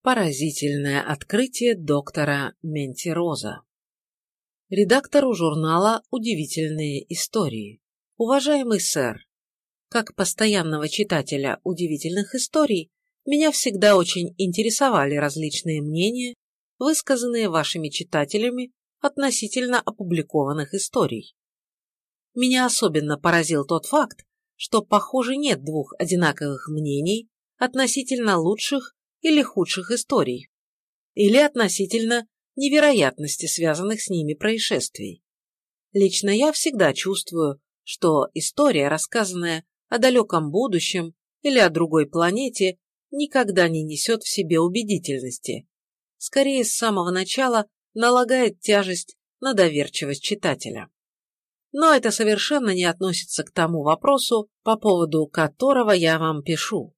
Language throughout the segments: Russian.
Поразительное открытие доктора Ментироза. Редактору журнала «Удивительные истории». Уважаемый сэр, как постоянного читателя удивительных историй, меня всегда очень интересовали различные мнения, высказанные вашими читателями относительно опубликованных историй. Меня особенно поразил тот факт, что, похоже, нет двух одинаковых мнений относительно лучших или худших историй, или относительно невероятности связанных с ними происшествий. Лично я всегда чувствую, что история, рассказанная о далеком будущем или о другой планете, никогда не несет в себе убедительности. Скорее, с самого начала налагает тяжесть на доверчивость читателя. Но это совершенно не относится к тому вопросу, по поводу которого я вам пишу.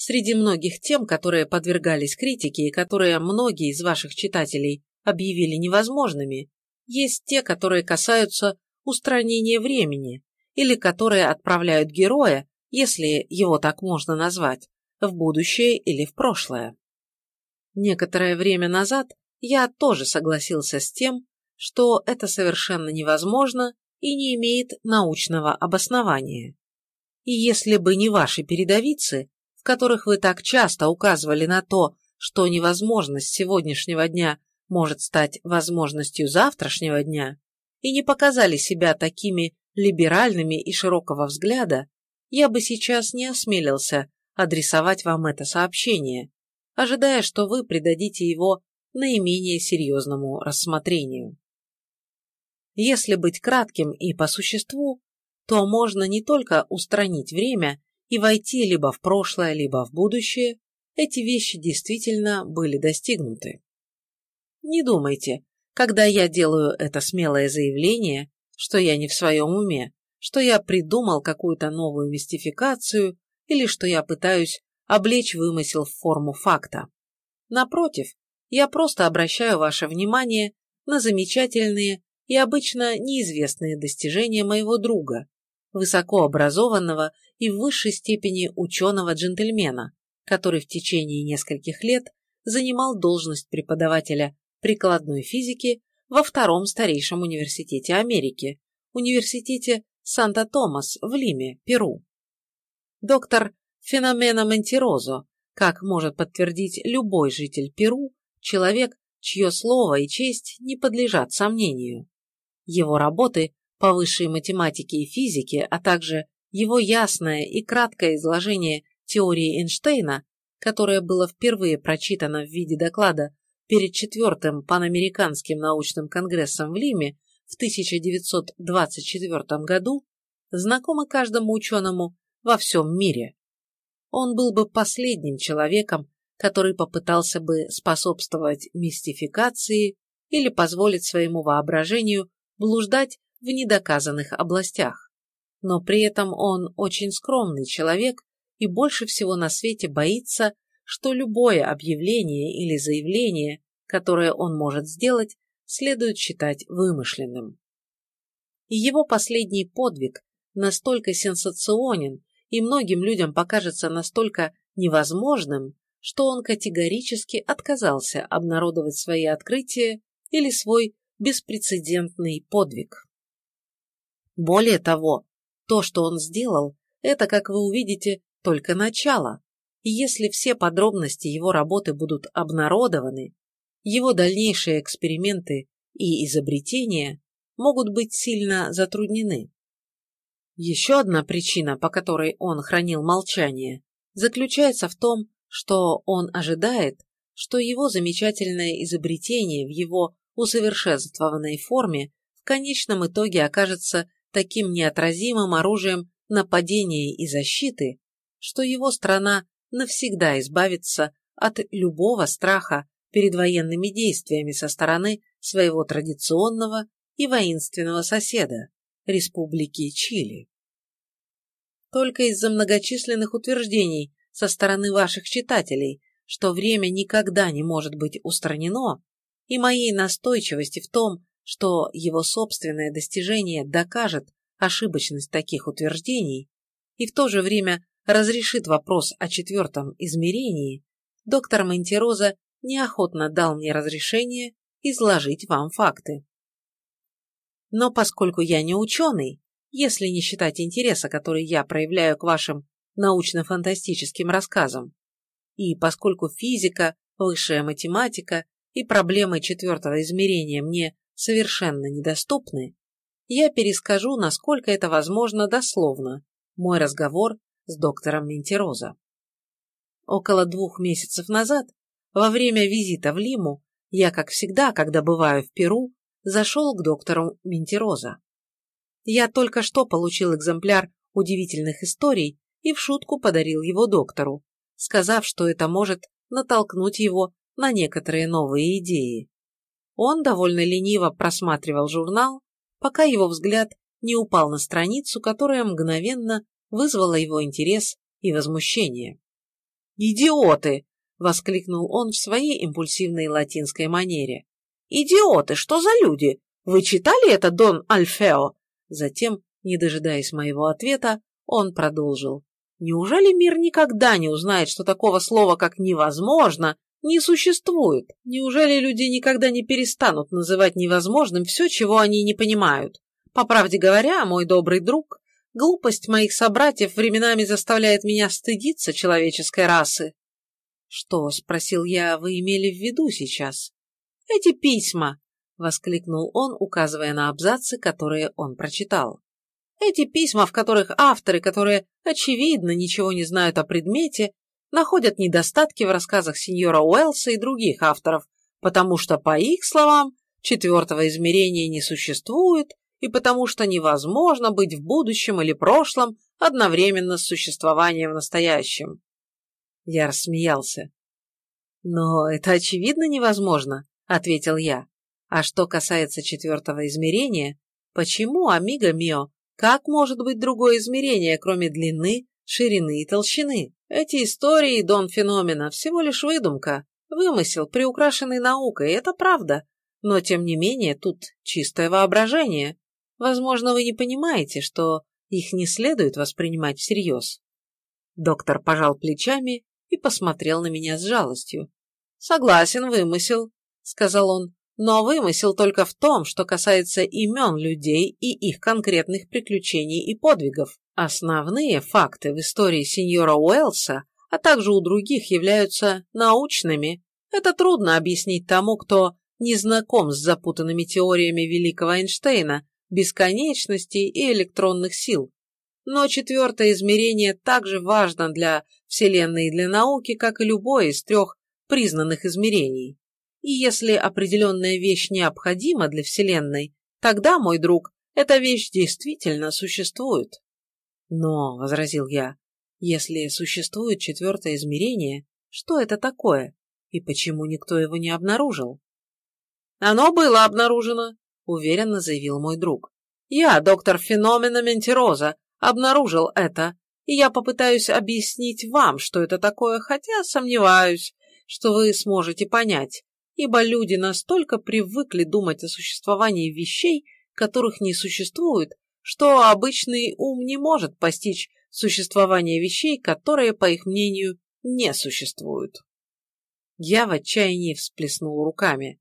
Среди многих тем, которые подвергались критике и которые многие из ваших читателей объявили невозможными, есть те, которые касаются устранения времени или которые отправляют героя, если его так можно назвать, в будущее или в прошлое. Некоторое время назад я тоже согласился с тем, что это совершенно невозможно и не имеет научного обоснования. И если бы не ваши передовицы, которых вы так часто указывали на то, что невозможность сегодняшнего дня может стать возможностью завтрашнего дня, и не показали себя такими либеральными и широкого взгляда, я бы сейчас не осмелился адресовать вам это сообщение, ожидая, что вы придадите его наименее серьезному рассмотрению. Если быть кратким и по существу, то можно не только устранить время и войти либо в прошлое, либо в будущее, эти вещи действительно были достигнуты. Не думайте, когда я делаю это смелое заявление, что я не в своем уме, что я придумал какую-то новую мистификацию или что я пытаюсь облечь вымысел в форму факта. Напротив, я просто обращаю ваше внимание на замечательные и обычно неизвестные достижения моего друга, высокообразованного и в высшей степени ученого-джентльмена, который в течение нескольких лет занимал должность преподавателя прикладной физики во втором старейшем университете Америки, университете Санта-Томас в Лиме, Перу. Доктор Феномена Монтирозо, как может подтвердить любой житель Перу, человек, чье слово и честь не подлежат сомнению. Его работы по высшей математике и физике, а также его ясное и краткое изложение теории Эйнштейна, которое было впервые прочитано в виде доклада перед четвертым панамериканским научным конгрессом в Лиме в 1924 году, знакомо каждому ученому во всем мире. Он был бы последним человеком, который попытался бы способствовать мистификации или позволить своему воображению блуждать в недоказанных областях. Но при этом он очень скромный человек и больше всего на свете боится, что любое объявление или заявление, которое он может сделать, следует считать вымышленным. И его последний подвиг настолько сенсационен и многим людям покажется настолько невозможным, что он категорически отказался обнародовать свои открытия или свой беспрецедентный подвиг. Более того, то, что он сделал, это, как вы увидите, только начало. И если все подробности его работы будут обнародованы, его дальнейшие эксперименты и изобретения могут быть сильно затруднены. Еще одна причина, по которой он хранил молчание, заключается в том, что он ожидает, что его замечательное изобретение в его усовершенствованной форме в конечном итоге окажется таким неотразимым оружием нападения и защиты, что его страна навсегда избавится от любого страха перед военными действиями со стороны своего традиционного и воинственного соседа, Республики Чили. Только из-за многочисленных утверждений со стороны ваших читателей, что время никогда не может быть устранено, и моей настойчивости в том, что его собственное достижение докажет ошибочность таких утверждений и в то же время разрешит вопрос о четвертом измерении, доктор Монтероза неохотно дал мне разрешение изложить вам факты. Но поскольку я не ученый, если не считать интереса, который я проявляю к вашим научно-фантастическим рассказам, и поскольку физика, высшая математика и проблемы четвертого измерения мне совершенно недоступны, я перескажу, насколько это возможно дословно, мой разговор с доктором Ментероза. Около двух месяцев назад, во время визита в Лиму, я, как всегда, когда бываю в Перу, зашел к доктору Ментероза. Я только что получил экземпляр удивительных историй и в шутку подарил его доктору, сказав, что это может натолкнуть его на некоторые новые идеи. Он довольно лениво просматривал журнал, пока его взгляд не упал на страницу, которая мгновенно вызвала его интерес и возмущение. «Идиоты!» — воскликнул он в своей импульсивной латинской манере. «Идиоты! Что за люди? Вы читали это, Дон Альфео?» Затем, не дожидаясь моего ответа, он продолжил. «Неужели мир никогда не узнает, что такого слова, как «невозможно», не существует? Неужели люди никогда не перестанут называть невозможным все, чего они не понимают? По правде говоря, мой добрый друг, глупость моих собратьев временами заставляет меня стыдиться человеческой расы». «Что?» — спросил я, — «вы имели в виду сейчас?» «Эти письма!» — воскликнул он, указывая на абзацы, которые он прочитал. «Эти письма, в которых авторы, которые, очевидно, ничего не знают о предмете, находят недостатки в рассказах сеньора Уэллса и других авторов, потому что, по их словам, четвертого измерения не существует, и потому что невозможно быть в будущем или прошлом одновременно с существованием в настоящем. Я рассмеялся. Но это очевидно невозможно ответил я. А что касается четвертого измерения, почему, амиго мио, как может быть другое измерение, кроме длины, ширины и толщины? Эти истории, Дон Феномена, всего лишь выдумка, вымысел, приукрашенный наукой, это правда. Но, тем не менее, тут чистое воображение. Возможно, вы не понимаете, что их не следует воспринимать всерьез. Доктор пожал плечами и посмотрел на меня с жалостью. Согласен, вымысел, сказал он, но вымысел только в том, что касается имен людей и их конкретных приключений и подвигов. Основные факты в истории сеньора Уэллса, а также у других, являются научными. Это трудно объяснить тому, кто не знаком с запутанными теориями великого Эйнштейна, бесконечности и электронных сил. Но четвертое измерение также важно для Вселенной и для науки, как и любое из трех признанных измерений. И если определенная вещь необходима для Вселенной, тогда, мой друг, эта вещь действительно существует. Но, — возразил я, — если существует четвертое измерение, что это такое, и почему никто его не обнаружил? Оно было обнаружено, — уверенно заявил мой друг. Я, доктор феномена Ментероза, обнаружил это, и я попытаюсь объяснить вам, что это такое, хотя сомневаюсь, что вы сможете понять, ибо люди настолько привыкли думать о существовании вещей, которых не существует, что обычный ум не может постичь существование вещей, которые, по их мнению, не существуют. Я в отчаянии всплеснул руками.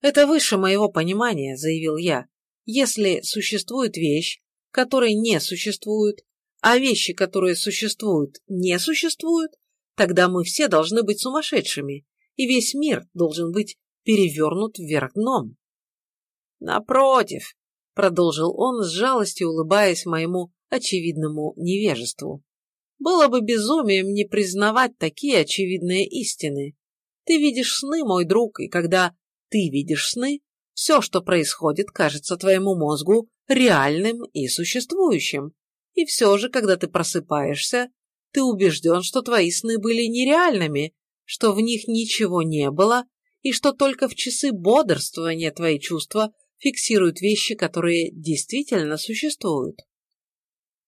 «Это выше моего понимания», — заявил я. «Если существует вещь, которой не существует, а вещи, которые существуют, не существуют, тогда мы все должны быть сумасшедшими, и весь мир должен быть перевернут вверх дном. Напротив, продолжил он с жалостью, улыбаясь моему очевидному невежеству. Было бы безумием не признавать такие очевидные истины. Ты видишь сны, мой друг, и когда ты видишь сны, все, что происходит, кажется твоему мозгу реальным и существующим. И все же, когда ты просыпаешься, ты убежден, что твои сны были нереальными, что в них ничего не было, и что только в часы бодрствования твои чувства фиксируют вещи, которые действительно существуют.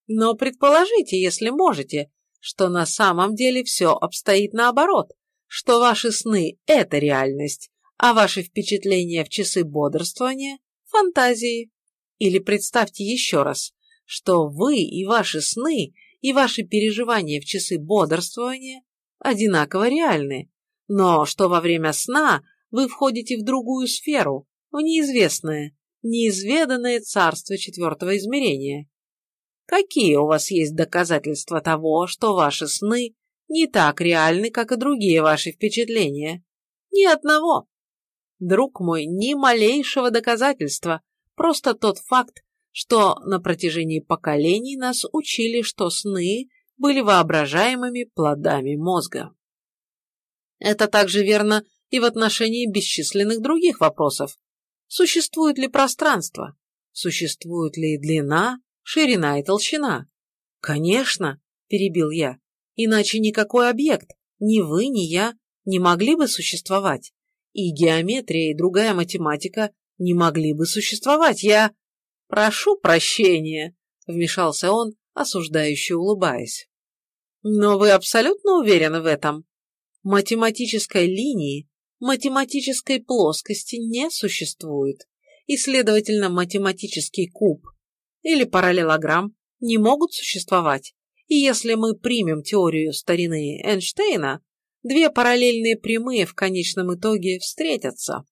Но предположите, если можете, что на самом деле все обстоит наоборот, что ваши сны – это реальность, а ваши впечатления в часы бодрствования – фантазии. Или представьте еще раз, что вы и ваши сны, и ваши переживания в часы бодрствования одинаково реальны, но что во время сна вы входите в другую сферу, в неизвестное, неизведанное царство четвертого измерения. Какие у вас есть доказательства того, что ваши сны не так реальны, как и другие ваши впечатления? Ни одного. Друг мой, ни малейшего доказательства, просто тот факт, что на протяжении поколений нас учили, что сны были воображаемыми плодами мозга. Это также верно и в отношении бесчисленных других вопросов. Существует ли пространство? Существует ли длина, ширина и толщина? Конечно, перебил я, иначе никакой объект, ни вы, ни я, не могли бы существовать. И геометрия, и другая математика не могли бы существовать. Я... Прошу прощения, вмешался он, осуждающе улыбаясь. Но вы абсолютно уверены в этом? Математической линии, математической плоскости не существует, и, следовательно, математический куб или параллелограмм не могут существовать. И если мы примем теорию старины Эйнштейна, две параллельные прямые в конечном итоге встретятся.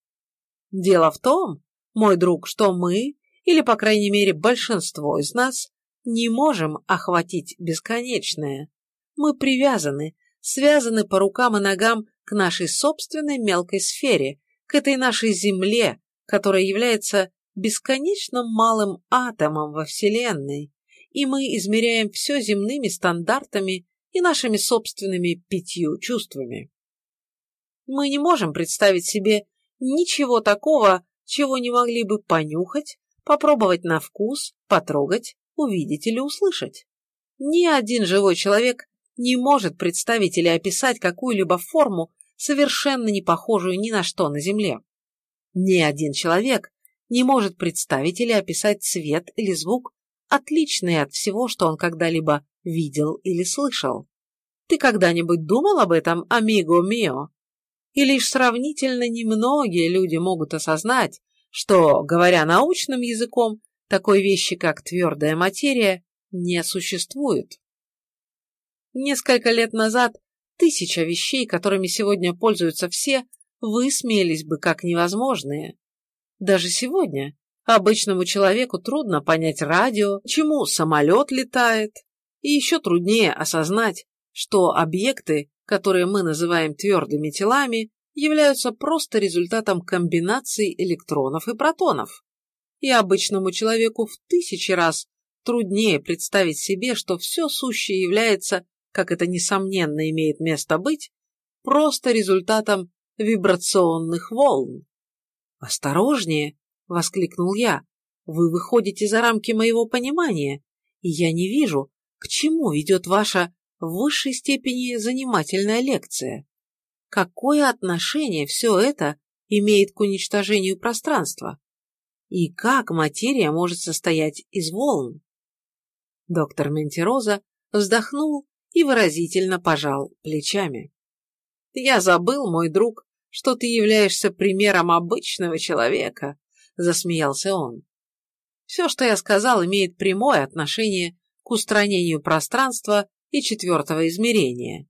Дело в том, мой друг, что мы, или, по крайней мере, большинство из нас, не можем охватить бесконечное. Мы привязаны, связаны по рукам и ногам к нашей собственной мелкой сфере, к этой нашей Земле, которая является бесконечно малым атомом во Вселенной, и мы измеряем все земными стандартами и нашими собственными пятью чувствами. Мы не можем представить себе ничего такого, чего не могли бы понюхать, попробовать на вкус, потрогать, увидеть или услышать. Ни один живой человек не может представить или описать какую-либо форму, совершенно не похожую ни на что на Земле. Ни один человек не может представить или описать цвет или звук, отличные от всего, что он когда-либо видел или слышал. Ты когда-нибудь думал об этом, амиго мио? И лишь сравнительно немногие люди могут осознать, что, говоря научным языком, такой вещи, как твердая материя, не существует. Несколько лет назад тысяча вещей, которыми сегодня пользуются все, высмеялись бы как невозможные. Даже сегодня обычному человеку трудно понять радио, чему самолет летает, и еще труднее осознать, что объекты, которые мы называем твердыми телами, являются просто результатом комбинаций электронов и протонов. И обычному человеку в тысячи раз труднее представить себе, что все сущее является как это несомненно имеет место быть, просто результатом вибрационных волн. «Осторожнее!» — воскликнул я. «Вы выходите за рамки моего понимания, и я не вижу, к чему ведет ваша в высшей степени занимательная лекция. Какое отношение все это имеет к уничтожению пространства? И как материя может состоять из волн?» Доктор Ментироза вздохнул и выразительно пожал плечами. «Я забыл, мой друг, что ты являешься примером обычного человека», — засмеялся он. «Все, что я сказал, имеет прямое отношение к устранению пространства и четвертого измерения.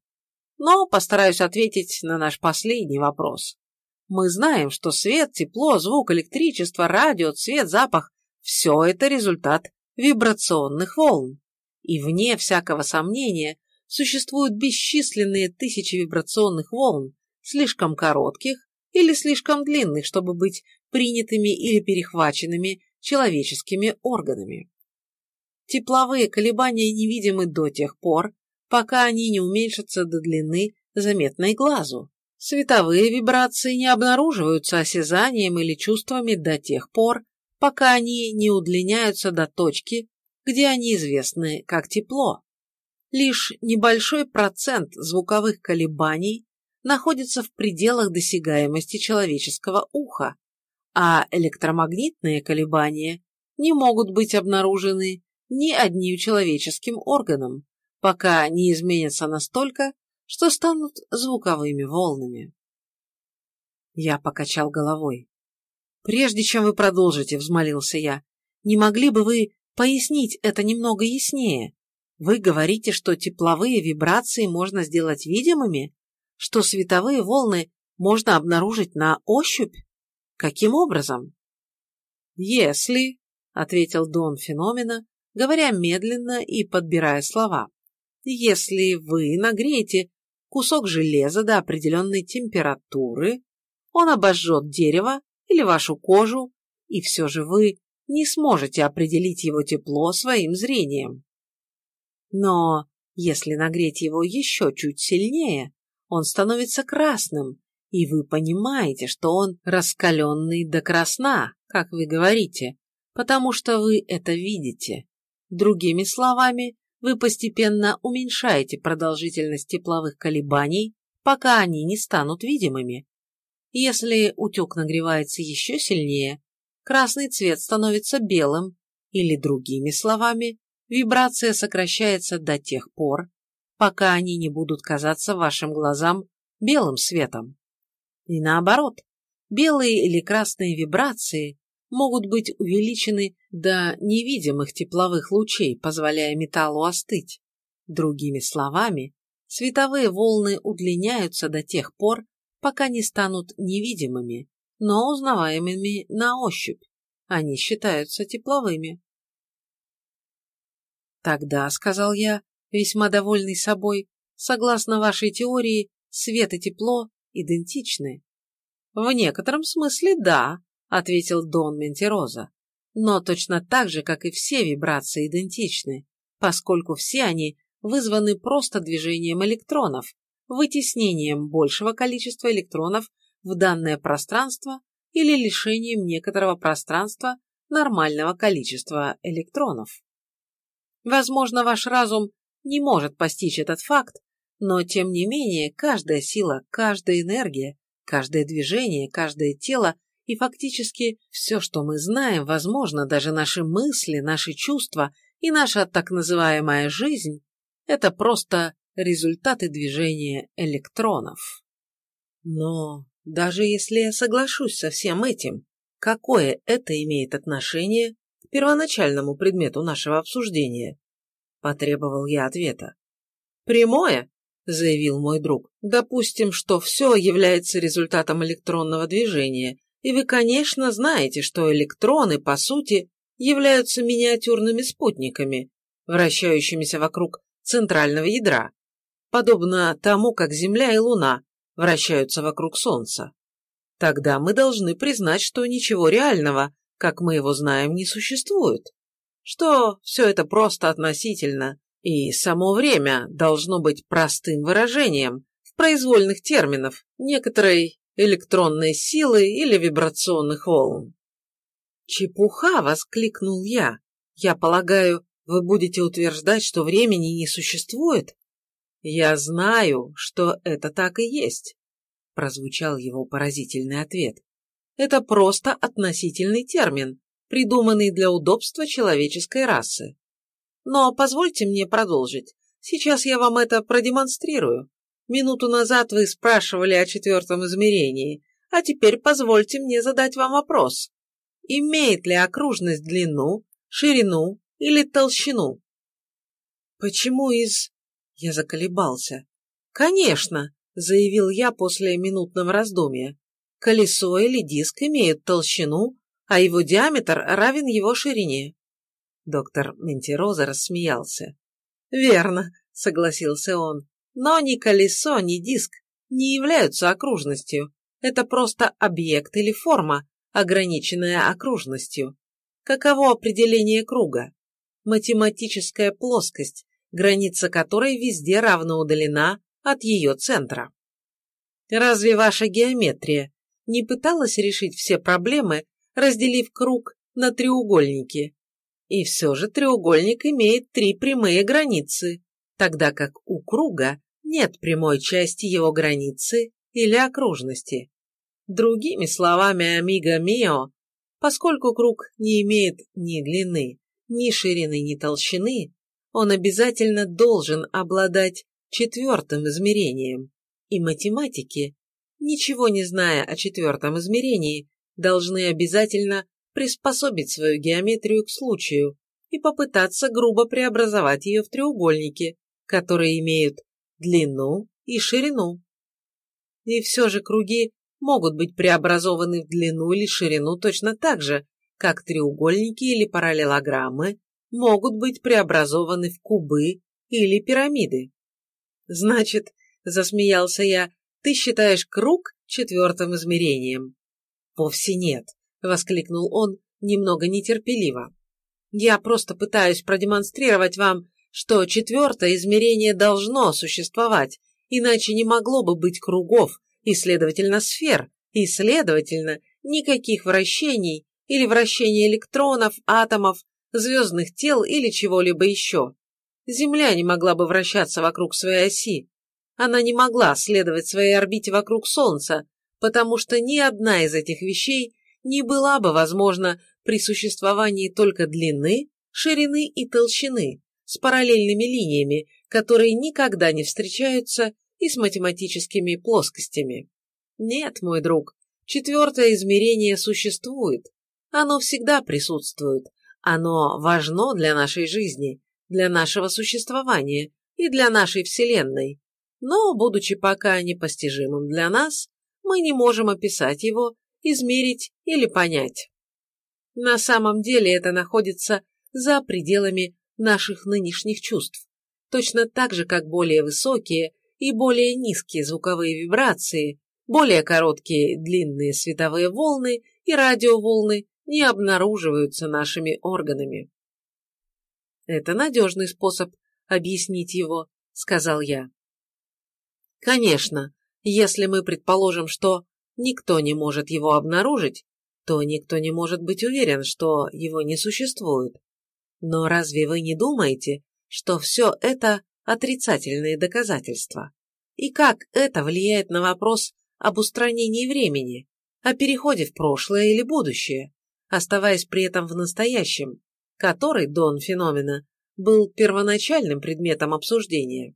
Но постараюсь ответить на наш последний вопрос. Мы знаем, что свет, тепло, звук, электричество, радио, цвет, запах – все это результат вибрационных волн. И вне всякого сомнения, существуют бесчисленные тысячи вибрационных волн, слишком коротких или слишком длинных, чтобы быть принятыми или перехваченными человеческими органами. Тепловые колебания невидимы до тех пор, пока они не уменьшатся до длины, заметной глазу. Световые вибрации не обнаруживаются осязанием или чувствами до тех пор, пока они не удлиняются до точки, где они известны как тепло лишь небольшой процент звуковых колебаний находится в пределах досягаемости человеческого уха, а электромагнитные колебания не могут быть обнаружены ни одним человеческим органом, пока не изменятся настолько, что станут звуковыми волнами. Я покачал головой. «Прежде чем вы продолжите», — взмолился я, — «не могли бы вы пояснить это немного яснее? Вы говорите, что тепловые вибрации можно сделать видимыми? что световые волны можно обнаружить на ощупь? Каким образом? Если, — ответил Дон Феномена, говоря медленно и подбирая слова, если вы нагреете кусок железа до определенной температуры, он обожжет дерево или вашу кожу, и все же вы не сможете определить его тепло своим зрением. Но если нагреть его еще чуть сильнее, он становится красным, и вы понимаете, что он раскаленный до красна, как вы говорите, потому что вы это видите. Другими словами, вы постепенно уменьшаете продолжительность тепловых колебаний, пока они не станут видимыми. Если утек нагревается еще сильнее, красный цвет становится белым, или другими словами, вибрация сокращается до тех пор, пока они не будут казаться вашим глазам белым светом. И наоборот, белые или красные вибрации могут быть увеличены до невидимых тепловых лучей, позволяя металлу остыть. Другими словами, световые волны удлиняются до тех пор, пока не станут невидимыми, но узнаваемыми на ощупь. Они считаются тепловыми. Тогда, сказал я, весьма довольный собой, согласно вашей теории, свет и тепло идентичны. В некотором смысле да, ответил Дон Ментероза. Но точно так же, как и все вибрации идентичны, поскольку все они вызваны просто движением электронов, вытеснением большего количества электронов в данное пространство или лишением некоторого пространства нормального количества электронов. Возможно, ваш разум не может постичь этот факт, но тем не менее каждая сила, каждая энергия, каждое движение, каждое тело и фактически все, что мы знаем, возможно, даже наши мысли, наши чувства и наша так называемая жизнь, это просто результаты движения электронов. Но даже если я соглашусь со всем этим, какое это имеет отношение к первоначальному предмету нашего обсуждения? Потребовал я ответа. Прямое, заявил мой друг. Допустим, что все является результатом электронного движения, и вы, конечно, знаете, что электроны, по сути, являются миниатюрными спутниками, вращающимися вокруг центрального ядра, подобно тому, как Земля и Луна вращаются вокруг Солнца. Тогда мы должны признать, что ничего реального, как мы его знаем, не существует, что все это просто относительно, и само время должно быть простым выражением в произвольных терминов некоторой электронной силы или вибрационных волн. «Чепуха!» — воскликнул я. «Я полагаю, вы будете утверждать, что времени не существует?» «Я знаю, что это так и есть», — прозвучал его поразительный ответ. «Это просто относительный термин, придуманный для удобства человеческой расы. Но позвольте мне продолжить. Сейчас я вам это продемонстрирую. Минуту назад вы спрашивали о четвертом измерении, а теперь позвольте мне задать вам вопрос. Имеет ли окружность длину, ширину или толщину? Почему из... Я заколебался. Конечно, заявил я после минутного раздумья. Колесо или диск имеют толщину, а его диаметр равен его ширине. Доктор Ментироза рассмеялся. «Верно», — согласился он. Но ни колесо, ни диск не являются окружностью. Это просто объект или форма, ограниченная окружностью. Каково определение круга? Математическая плоскость, граница которой везде равно удалена от ее центра. Разве ваша геометрия не пыталась решить все проблемы, разделив круг на треугольники? И все же треугольник имеет три прямые границы, тогда как у круга нет прямой части его границы или окружности. Другими словами, амиго мио, поскольку круг не имеет ни длины, ни ширины, ни толщины, он обязательно должен обладать четвертым измерением, и математики, ничего не зная о четвертом измерении, должны обязательно приспособить свою геометрию к случаю и попытаться грубо преобразовать ее в треугольники, которые имеют длину и ширину. И все же круги могут быть преобразованы в длину или ширину точно так же, как треугольники или параллелограммы могут быть преобразованы в кубы или пирамиды. Значит, засмеялся я, ты считаешь круг четвертым измерением? Вовсе нет, воскликнул он немного нетерпеливо. Я просто пытаюсь продемонстрировать вам, что четвертое измерение должно существовать, иначе не могло бы быть кругов и, следовательно, сфер, и, следовательно, никаких вращений или вращения электронов, атомов, звездных тел или чего-либо еще. Земля не могла бы вращаться вокруг своей оси. Она не могла следовать своей орбите вокруг Солнца, потому что ни одна из этих вещей не была бы возможна при существовании только длины, ширины и толщины, с параллельными линиями, которые никогда не встречаются и с математическими плоскостями. Нет, мой друг, четвертое измерение существует. Оно всегда присутствует. Оно важно для нашей жизни, для нашего существования и для нашей Вселенной. Но, будучи пока непостижимым для нас, мы не можем описать его, измерить или понять. На самом деле это находится за пределами наших нынешних чувств, точно так же, как более высокие и более низкие звуковые вибрации, более короткие длинные световые волны и радиоволны не обнаруживаются нашими органами. Это надежный способ объяснить его, сказал я. Конечно, если мы предположим, что никто не может его обнаружить, то никто не может быть уверен, что его не существует. Но разве вы не думаете, что все это отрицательные доказательства? И как это влияет на вопрос об устранении времени, о переходе в прошлое или будущее, оставаясь при этом в настоящем, который, Дон Феномена, был первоначальным предметом обсуждения?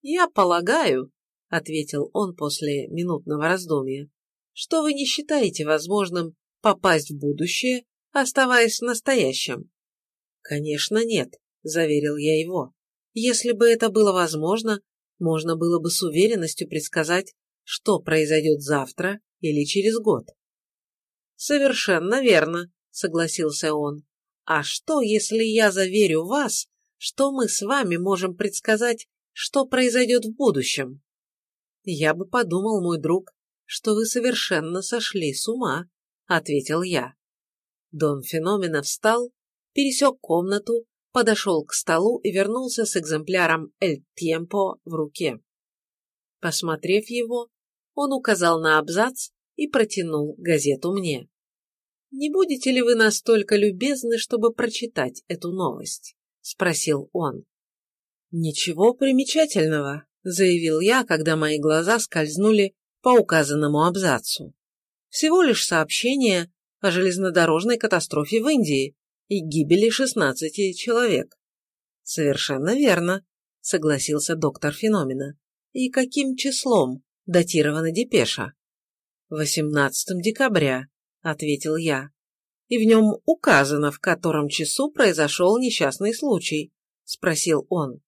«Я полагаю», — ответил он после минутного раздумья, «что вы не считаете возможным попасть в будущее, оставаясь в настоящем. «Конечно нет», – заверил я его. «Если бы это было возможно, можно было бы с уверенностью предсказать, что произойдет завтра или через год». «Совершенно верно», – согласился он. «А что, если я заверю вас, что мы с вами можем предсказать, что произойдет в будущем?» «Я бы подумал, мой друг, что вы совершенно сошли с ума», – ответил я. Дон Феномена встал пересек комнату, подошел к столу и вернулся с экземпляром «Эль Тьемпо» в руке. Посмотрев его, он указал на абзац и протянул газету мне. «Не будете ли вы настолько любезны, чтобы прочитать эту новость?» – спросил он. «Ничего примечательного», – заявил я, когда мои глаза скользнули по указанному абзацу. «Всего лишь сообщение о железнодорожной катастрофе в Индии, и гибели 16 человек. Совершенно верно, согласился доктор Феномена. И каким числом датирована депеша? 18 декабря, ответил я. И в нем указано, в котором часу произошел несчастный случай, спросил он.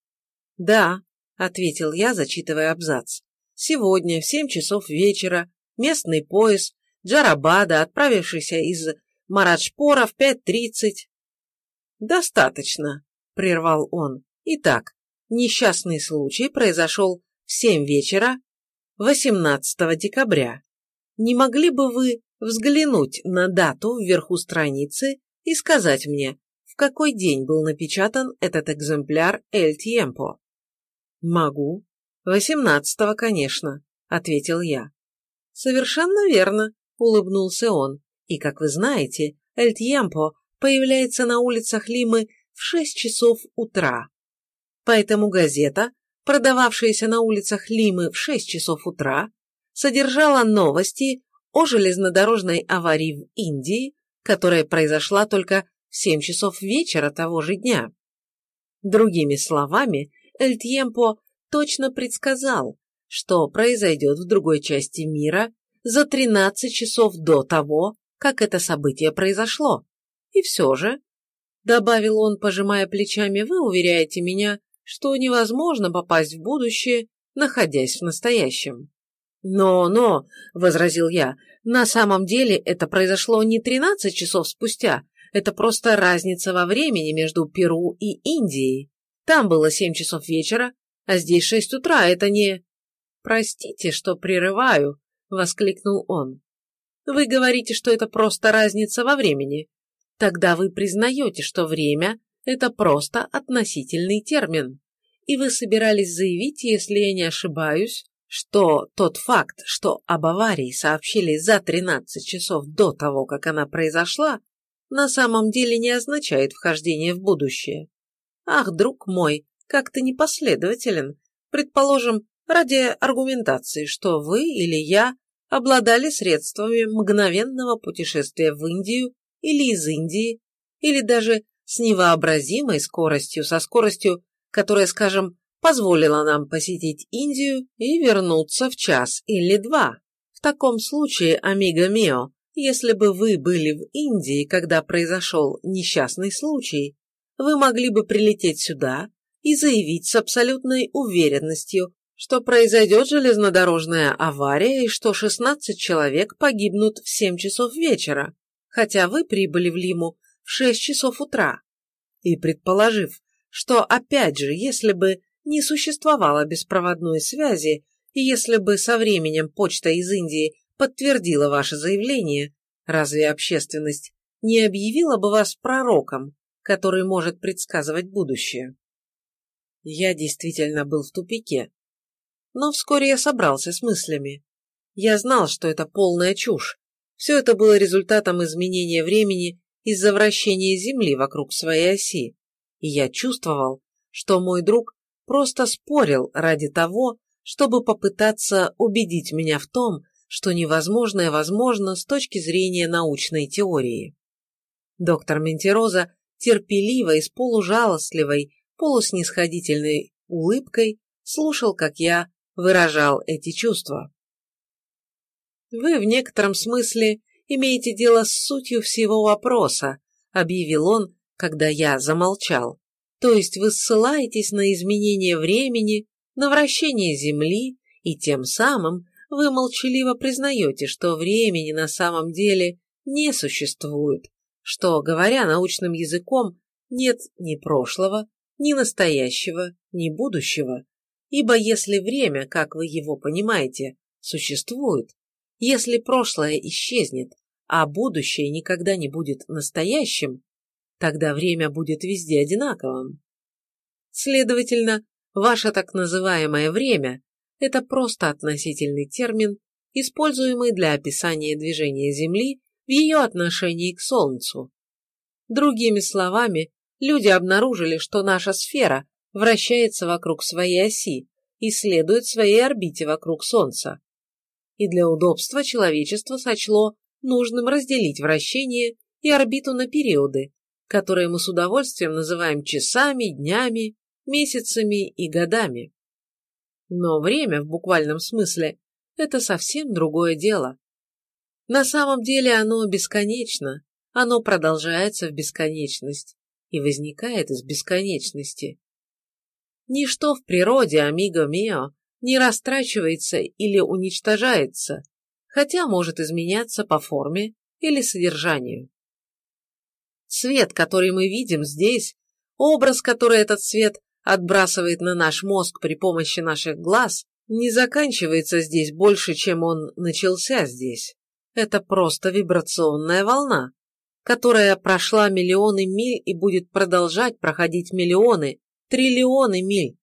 Да, ответил я, зачитывая абзац. Сегодня в семь часов вечера местный поезд Джарабада, отправившийся из Мараджпора в пять тридцать. Достаточно, прервал он. Итак, несчастный случай произошел в семь вечера 18 декабря. Не могли бы вы взглянуть на дату вверху страницы и сказать мне, в какой день был напечатан этот экземпляр «Эль Тьемпо»? Могу. Восемнадцатого, конечно, ответил я. Совершенно верно, улыбнулся он. И, как вы знаете, Эль Тьемпо появляется на улицах Лимы в 6 часов утра. Поэтому газета, продававшаяся на улицах Лимы в 6 часов утра, содержала новости о железнодорожной аварии в Индии, которая произошла только в 7 часов вечера того же дня. Другими словами, Эль Тьемпо точно предсказал, что произойдет в другой части мира за 13 часов до того, как это событие произошло. И все же, — добавил он, пожимая плечами, — вы уверяете меня, что невозможно попасть в будущее, находясь в настоящем. «Но-но», — возразил я, — «на самом деле это произошло не 13 часов спустя, это просто разница во времени между Перу и Индией. Там было 7 часов вечера, а здесь 6 утра, это не...» «Простите, что прерываю», — воскликнул он. «Вы говорите, что это просто разница во времени. Тогда вы признаете, что время — это просто относительный термин. И вы собирались заявить, если я не ошибаюсь, что тот факт, что об аварии сообщили за 13 часов до того, как она произошла, на самом деле не означает вхождение в будущее. Ах, друг мой, как ты непоследователен. Предположим, ради аргументации, что вы или я обладали средствами мгновенного путешествия в Индию или из Индии, или даже с невообразимой скоростью, со скоростью, которая, скажем, позволила нам посетить Индию и вернуться в час или два. В таком случае, амиго мио, если бы вы были в Индии, когда произошел несчастный случай, вы могли бы прилететь сюда и заявить с абсолютной уверенностью, что произойдет железнодорожная авария и что 16 человек погибнут в 7 часов вечера, хотя вы прибыли в Лиму в 6 часов утра. И предположив, что опять же, если бы не существовало беспроводной связи, и если бы со временем почта из Индии подтвердила ваше заявление, разве общественность не объявила бы вас пророком, который может предсказывать будущее? Я действительно был в тупике. Но вскоре я собрался с мыслями. Я знал, что это полная чушь. Все это было результатом изменения времени из-за вращения Земли вокруг своей оси. И я чувствовал, что мой друг просто спорил ради того, чтобы попытаться убедить меня в том, что невозможное возможно с точки зрения научной теории. Доктор Ментероза терпеливо и с полужалостливой, полуснисходительной улыбкой слушал, как я выражал эти чувства. «Вы в некотором смысле имеете дело с сутью всего вопроса», объявил он, когда я замолчал. То есть вы ссылаетесь на изменение времени, на вращение Земли, и тем самым вы молчаливо признаете, что времени на самом деле не существует, что, говоря научным языком, нет ни прошлого, ни настоящего, ни будущего. Ибо если время, как вы его понимаете, существует, если прошлое исчезнет, а будущее никогда не будет настоящим, Тогда время будет везде одинаковым. Следовательно, ваше так называемое время – это просто относительный термин, используемый для описания движения Земли в ее отношении к Солнцу. Другими словами, люди обнаружили, что наша сфера вращается вокруг своей оси и следует своей орбите вокруг Солнца. И для удобства человечество сочло нужным разделить вращение и орбиту на периоды, которые мы с удовольствием называем часами, днями, месяцами и годами. Но время, в буквальном смысле, это совсем другое дело. На самом деле оно бесконечно, оно продолжается в бесконечность и возникает из бесконечности. Ничто в природе, амиго мио, не растрачивается или уничтожается, хотя может изменяться по форме или содержанию. Свет, который мы видим здесь, образ, который этот свет отбрасывает на наш мозг при помощи наших глаз, не заканчивается здесь больше, чем он начался здесь. Это просто вибрационная волна, которая прошла миллионы миль и будет продолжать проходить миллионы, триллионы миль,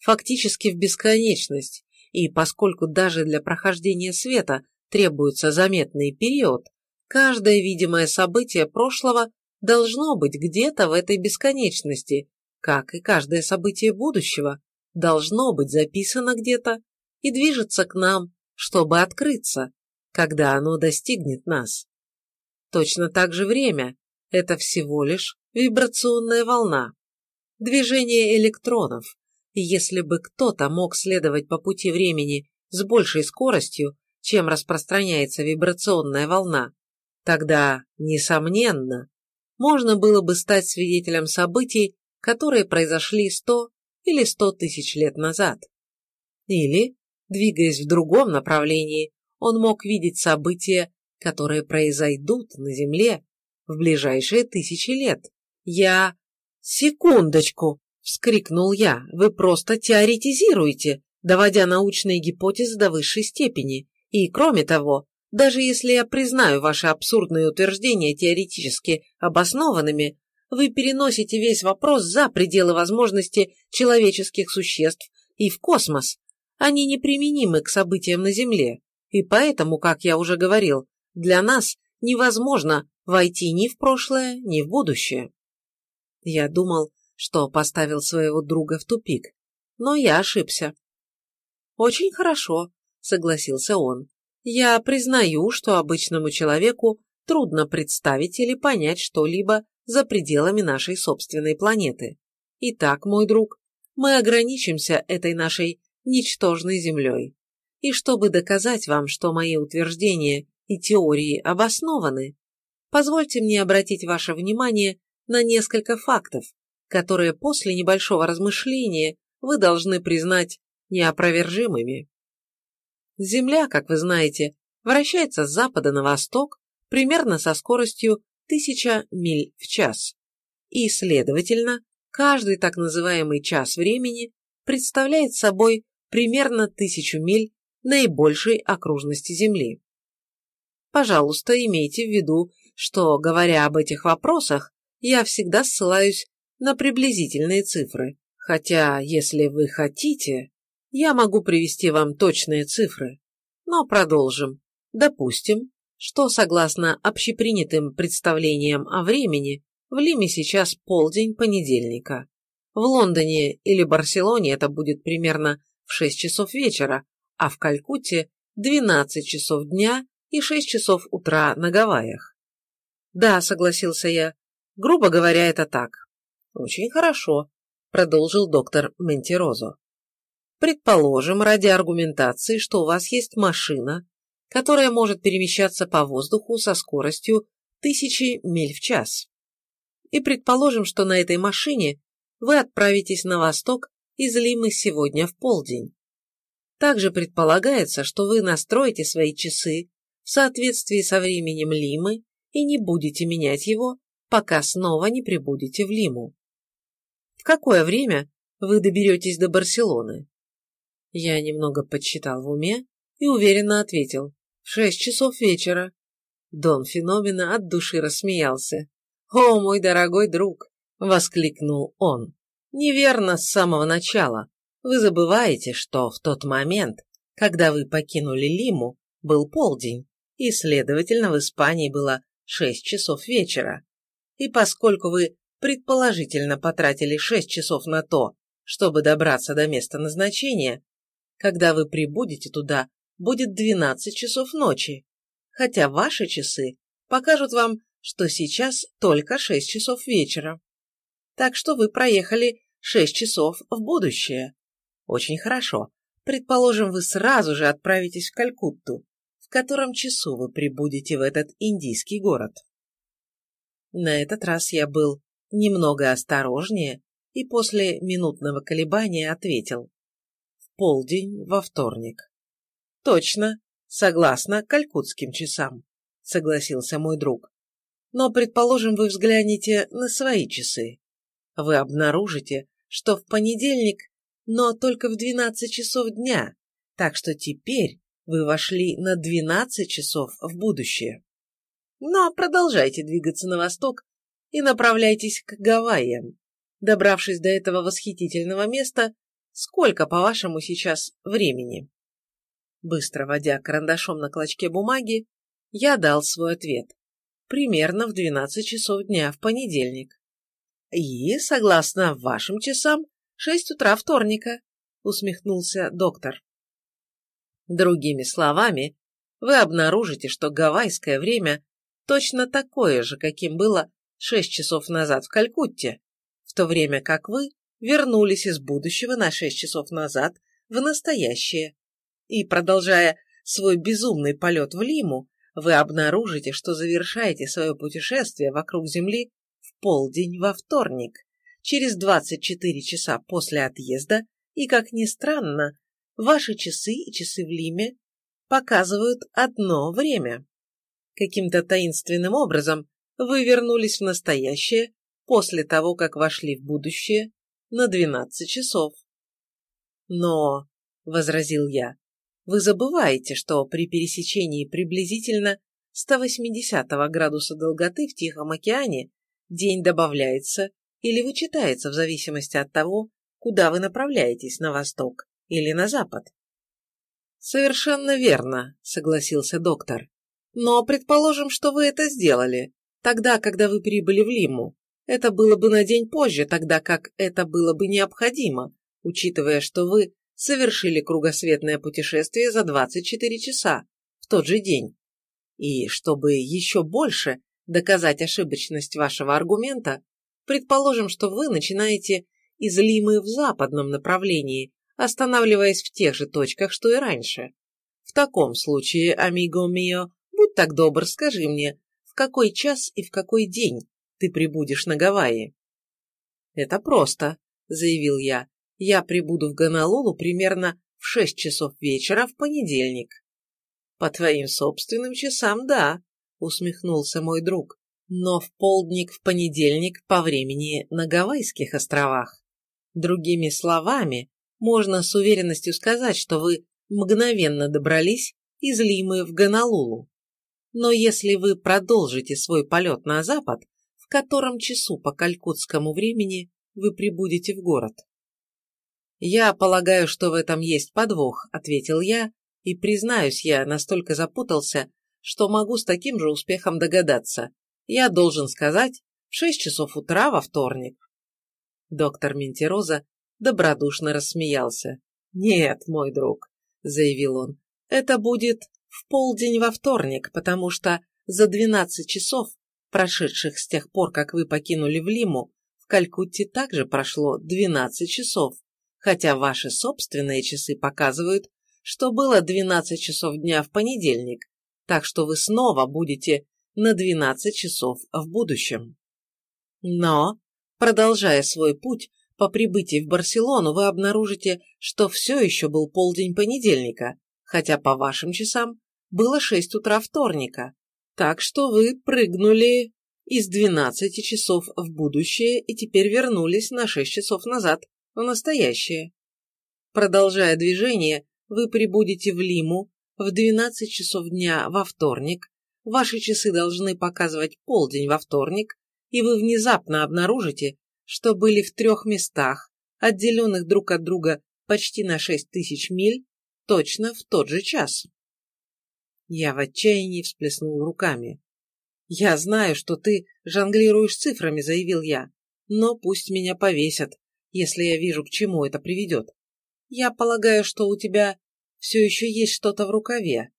фактически в бесконечность, и поскольку даже для прохождения света требуется заметный период, каждое видимое событие прошлого должно быть где-то в этой бесконечности, как и каждое событие будущего, должно быть записано где-то и движется к нам, чтобы открыться, когда оно достигнет нас. Точно так же время – это всего лишь вибрационная волна, движение электронов, и если бы кто-то мог следовать по пути времени с большей скоростью, чем распространяется вибрационная волна, тогда, несомненно, можно было бы стать свидетелем событий, которые произошли сто или сто тысяч лет назад. Или, двигаясь в другом направлении, он мог видеть события, которые произойдут на Земле в ближайшие тысячи лет. Я... Секундочку! — вскрикнул я. Вы просто теоретизируете, доводя научные гипотезы до высшей степени. И, кроме того, даже если я признаю ваши абсурдные утверждения теоретически обоснованными, вы переносите весь вопрос за пределы возможности человеческих существ и в космос. Они неприменимы к событиям на Земле, и поэтому, как я уже говорил, для нас невозможно войти ни в прошлое, ни в будущее. Я думал, что поставил своего друга в тупик, но я ошибся. Очень хорошо, согласился он. Я признаю, что обычному человеку трудно представить или понять что-либо за пределами нашей собственной планеты. Итак, мой друг, мы ограничимся этой нашей ничтожной Землей. И чтобы доказать вам, что мои утверждения и теории обоснованы, позвольте мне обратить ваше внимание на несколько фактов, которые после небольшого размышления вы должны признать неопровержимыми. Земля, как вы знаете, вращается с запада на восток примерно со скоростью 1000 миль в час. И, следовательно, каждый так называемый час времени представляет собой примерно тысячу миль наибольшей окружности Земли. Пожалуйста, имейте в виду, что, говоря об этих вопросах, я всегда ссылаюсь на приблизительные цифры, хотя, если вы хотите, я могу привести вам точные цифры. Но продолжим. Допустим, что, согласно общепринятым представлениям о времени, в Лиме сейчас полдень понедельника. В Лондоне или Барселоне это будет примерно в 6 часов вечера, а в Калькутте 12 часов дня и 6 часов утра на Гавайях. Да, согласился я. Грубо говоря, это так. Очень хорошо, продолжил доктор Ментирозо. Предположим, ради аргументации, что у вас есть машина, которая может перемещаться по воздуху со скоростью тысячи миль в час. И предположим, что на этой машине вы отправитесь на восток из Лимы сегодня в полдень. Также предполагается, что вы настроите свои часы в соответствии со временем Лимы и не будете менять его, пока снова не прибудете в Лиму. В какое время вы доберетесь до Барселоны? Я немного подсчитал в уме и уверенно ответил. В шесть часов вечера. Дон Феномена от души рассмеялся. «О, мой дорогой друг!» — воскликнул он. «Неверно с самого начала. Вы забываете, что в тот момент, когда вы покинули Лиму, был полдень, и, следовательно, в Испании было шесть часов вечера. И поскольку вы предположительно потратили шесть часов на то, чтобы добраться до места назначения, когда вы прибудете туда, будет 12 часов ночи, хотя ваши часы покажут вам, что сейчас только 6 часов вечера. Так что вы проехали 6 часов в будущее. Очень хорошо. Предположим, вы сразу же отправитесь в Калькутту. В котором часу вы прибудете в этот индийский город? На этот раз я был немного осторожнее и после минутного колебания ответил полдень во вторник. Точно, согласно калькутским часам, согласился мой друг. Но, предположим, вы взглянете на свои часы. Вы обнаружите, что в понедельник, но только в 12 часов дня, так что теперь вы вошли на 12 часов в будущее. Но продолжайте двигаться на восток и направляйтесь к Гавайям. Добравшись до этого восхитительного места, Сколько, по-вашему, сейчас времени?» Быстро водя карандашом на клочке бумаги, я дал свой ответ. Примерно в 12 часов дня в понедельник. «И, согласно вашим часам, 6 утра вторника», — усмехнулся доктор. Другими словами, вы обнаружите, что гавайское время точно такое же, каким было 6 часов назад в Калькутте, в то время как вы вернулись из будущего на шесть часов назад в настоящее. И, продолжая свой безумный полет в Лиму, вы обнаружите, что завершаете свое путешествие вокруг Земли в полдень во вторник, через 24 часа после отъезда, и, как ни странно, ваши часы и часы в Лиме показывают одно время. Каким-то таинственным образом вы вернулись в настоящее после того, как вошли в будущее на 12 часов. Но, — возразил я, — вы забываете, что при пересечении приблизительно 180 градуса долготы в Тихом океане день добавляется или вычитается в зависимости от того, куда вы направляетесь, на восток или на запад. Совершенно верно, согласился доктор. Но предположим, что вы это сделали, тогда, когда вы прибыли в Лиму. Это было бы на день позже, тогда как это было бы необходимо, учитывая, что вы совершили кругосветное путешествие за 24 часа в тот же день. И чтобы еще больше доказать ошибочность вашего аргумента, предположим, что вы начинаете из Лимы в западном направлении, останавливаясь в тех же точках, что и раньше. В таком случае, амиго мио, будь так добр, скажи мне, в какой час и в какой день ты прибудешь на Гавайи? Это просто, заявил я. Я прибуду в Гонолулу примерно в шесть часов вечера в понедельник. По твоим собственным часам, да, усмехнулся мой друг. Но в полдник в понедельник по времени на Гавайских островах. Другими словами, можно с уверенностью сказать, что вы мгновенно добрались из Лимы в Гонолулу. Но если вы продолжите свой полет на запад, в котором часу по калькутскому времени вы прибудете в город? «Я полагаю, что в этом есть подвох», — ответил я, и, признаюсь, я настолько запутался, что могу с таким же успехом догадаться. Я должен сказать, в шесть часов утра во вторник. Доктор Ментероза добродушно рассмеялся. «Нет, мой друг», — заявил он, — «это будет в полдень во вторник, потому что за двенадцать часов, прошедших с тех пор, как вы покинули в Лиму, в Калькутте также прошло двенадцать часов, хотя ваши собственные часы показывают, что было 12 часов дня в понедельник, так что вы снова будете на 12 часов в будущем. Но, продолжая свой путь, по прибытии в Барселону вы обнаружите, что все еще был полдень понедельника, хотя по вашим часам было 6 утра вторника, так что вы прыгнули из 12 часов в будущее и теперь вернулись на 6 часов назад в настоящее. Продолжая движение, вы прибудете в Лиму в 12 часов дня во вторник, ваши часы должны показывать полдень во вторник, и вы внезапно обнаружите, что были в трех местах, отделенных друг от друга почти на 6 тысяч миль, точно в тот же час. Я в отчаянии всплеснул руками. «Я знаю, что ты жонглируешь цифрами», — заявил я, «но пусть меня повесят, если я вижу, к чему это приведет. Я полагаю, что у тебя все еще есть что-то в рукаве.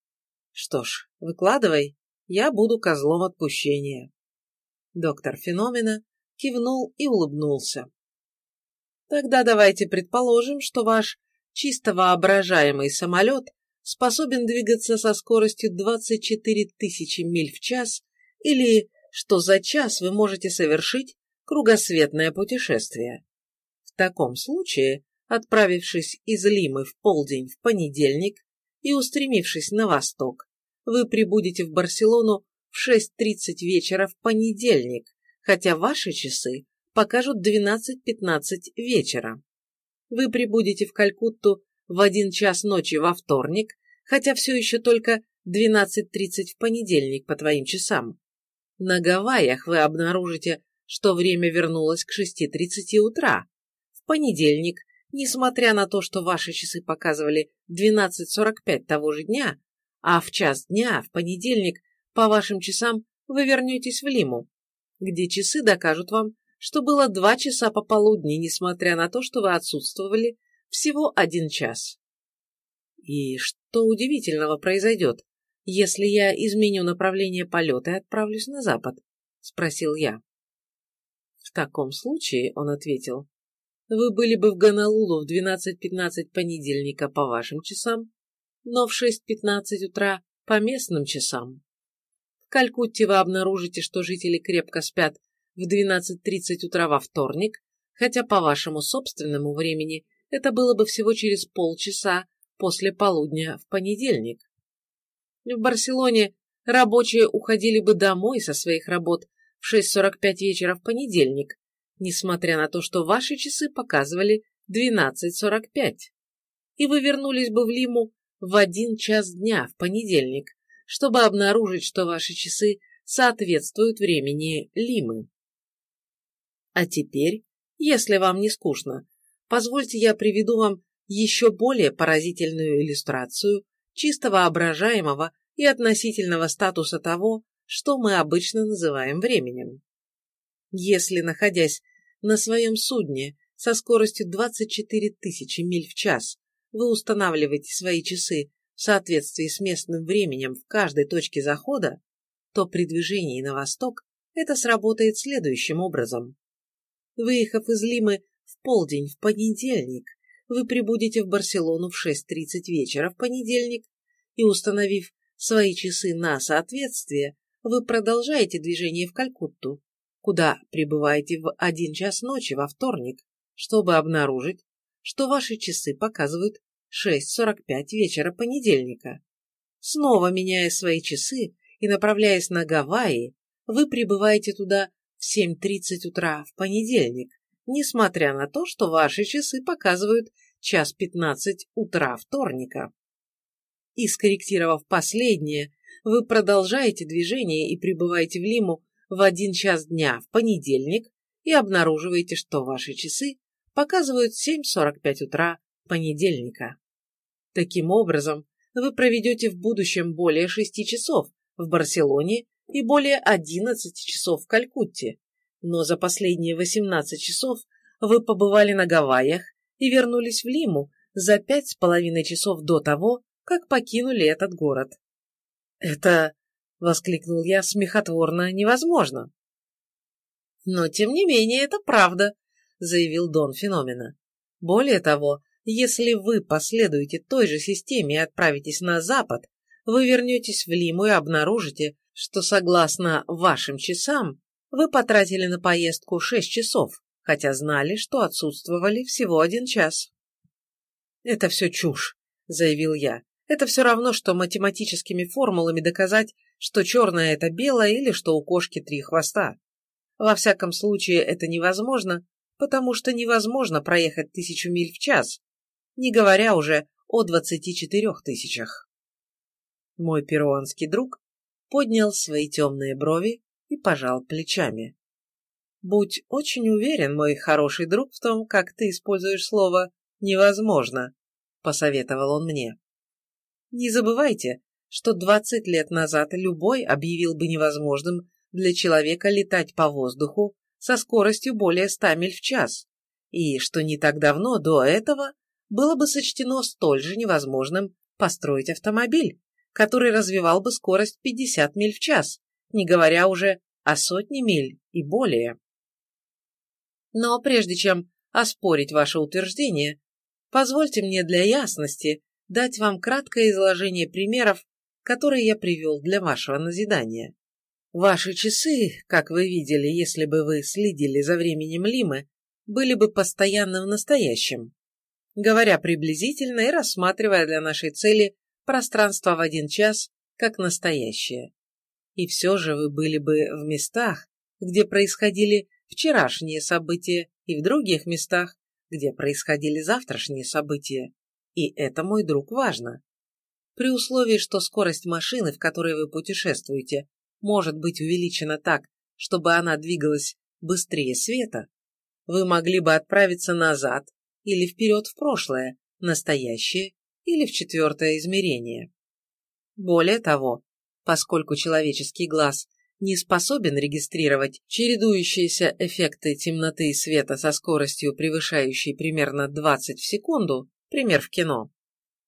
Что ж, выкладывай, я буду козлом отпущения. Доктор Феномена кивнул и улыбнулся. Тогда давайте предположим, что ваш чисто воображаемый самолет способен двигаться со скоростью 24 тысячи миль в час или что за час вы можете совершить кругосветное путешествие. В таком случае Отправившись из Лимы в полдень в понедельник и устремившись на восток, вы прибудете в Барселону в 6.30 вечера в понедельник, хотя ваши часы покажут 12.15 вечера. Вы прибудете в Калькутту в один час ночи во вторник, хотя все еще только 12.30 в понедельник по твоим часам. На Гавайях вы обнаружите, что время вернулось к 6.30 утра. В понедельник несмотря на то, что ваши часы показывали 12.45 того же дня, а в час дня, в понедельник, по вашим часам вы вернетесь в Лиму, где часы докажут вам, что было два часа пополудни, несмотря на то, что вы отсутствовали всего один час. И что удивительного произойдет, если я изменю направление полета и отправлюсь на запад? — спросил я. В таком случае, — он ответил, вы были бы в Гонолулу в 12.15 понедельника по вашим часам, но в 6.15 утра по местным часам. В Калькутте вы обнаружите, что жители крепко спят в 12.30 утра во вторник, хотя по вашему собственному времени это было бы всего через полчаса после полудня в понедельник. В Барселоне рабочие уходили бы домой со своих работ в 6.45 вечера в понедельник, несмотря на то, что ваши часы показывали 12.45. И вы вернулись бы в Лиму в один час дня в понедельник, чтобы обнаружить, что ваши часы соответствуют времени Лимы. А теперь, если вам не скучно, позвольте я приведу вам еще более поразительную иллюстрацию чисто воображаемого и относительного статуса того, что мы обычно называем временем. Если, находясь на своем судне со скоростью 24 тысячи миль в час, вы устанавливаете свои часы в соответствии с местным временем в каждой точке захода, то при движении на восток это сработает следующим образом. Выехав из Лимы в полдень в понедельник, вы прибудете в Барселону в 6.30 вечера в понедельник и, установив свои часы на соответствие, вы продолжаете движение в Калькутту, куда прибываете в 1 час ночи во вторник, чтобы обнаружить, что ваши часы показывают 6.45 вечера понедельника. Снова меняя свои часы и направляясь на Гавайи, вы прибываете туда в 7.30 утра в понедельник, несмотря на то, что ваши часы показывают час 15 утра вторника. И скорректировав последнее, вы продолжаете движение и прибываете в Лиму в один час дня в понедельник и обнаруживаете, что ваши часы показывают 7.45 утра понедельника. Таким образом, вы проведете в будущем более 6 часов в Барселоне и более 11 часов в Калькутте, но за последние 18 часов вы побывали на Гавайях и вернулись в Лиму за пять с половиной часов до того, как покинули этот город. Это, — воскликнул я смехотворно, — невозможно. Но, тем не менее, это правда, — заявил Дон Феномена. Более того, если вы последуете той же системе и отправитесь на запад, вы вернетесь в Лиму и обнаружите, что, согласно вашим часам, вы потратили на поездку шесть часов, хотя знали, что отсутствовали всего один час. «Это все чушь», — заявил я. «Это все равно, что математическими формулами доказать, что черное — это белое или что у кошки три хвоста. Во всяком случае, это невозможно, потому что невозможно проехать тысячу миль в час, не говоря уже о двадцати четырех тысячах. Мой перуанский друг поднял свои темные брови и пожал плечами. «Будь очень уверен, мой хороший друг, в том, как ты используешь слово «невозможно», — посоветовал он мне. «Не забывайте, что двадцать лет назад любой объявил бы невозможным для человека летать по воздуху со скоростью более ста миль в час, и что не так давно до этого было бы сочтено столь же невозможным построить автомобиль, который развивал бы скорость 50 миль в час, не говоря уже о сотне миль и более. Но прежде чем оспорить ваше утверждение, позвольте мне для ясности дать вам краткое изложение примеров, которые я привел для вашего назидания. Ваши часы, как вы видели, если бы вы следили за временем Лимы, были бы постоянно в настоящем. Говоря приблизительно и рассматривая для нашей цели пространство в один час как настоящее. И все же вы были бы в местах, где происходили вчерашние события, и в других местах, где происходили завтрашние события. И это, мой друг, важно. При условии, что скорость машины, в которой вы путешествуете, может быть увеличена так, чтобы она двигалась быстрее света, вы могли бы отправиться назад или вперед в прошлое, настоящее или в четвертое измерение. Более того, поскольку человеческий глаз не способен регистрировать чередующиеся эффекты темноты и света со скоростью, превышающей примерно 20 в секунду, пример в кино,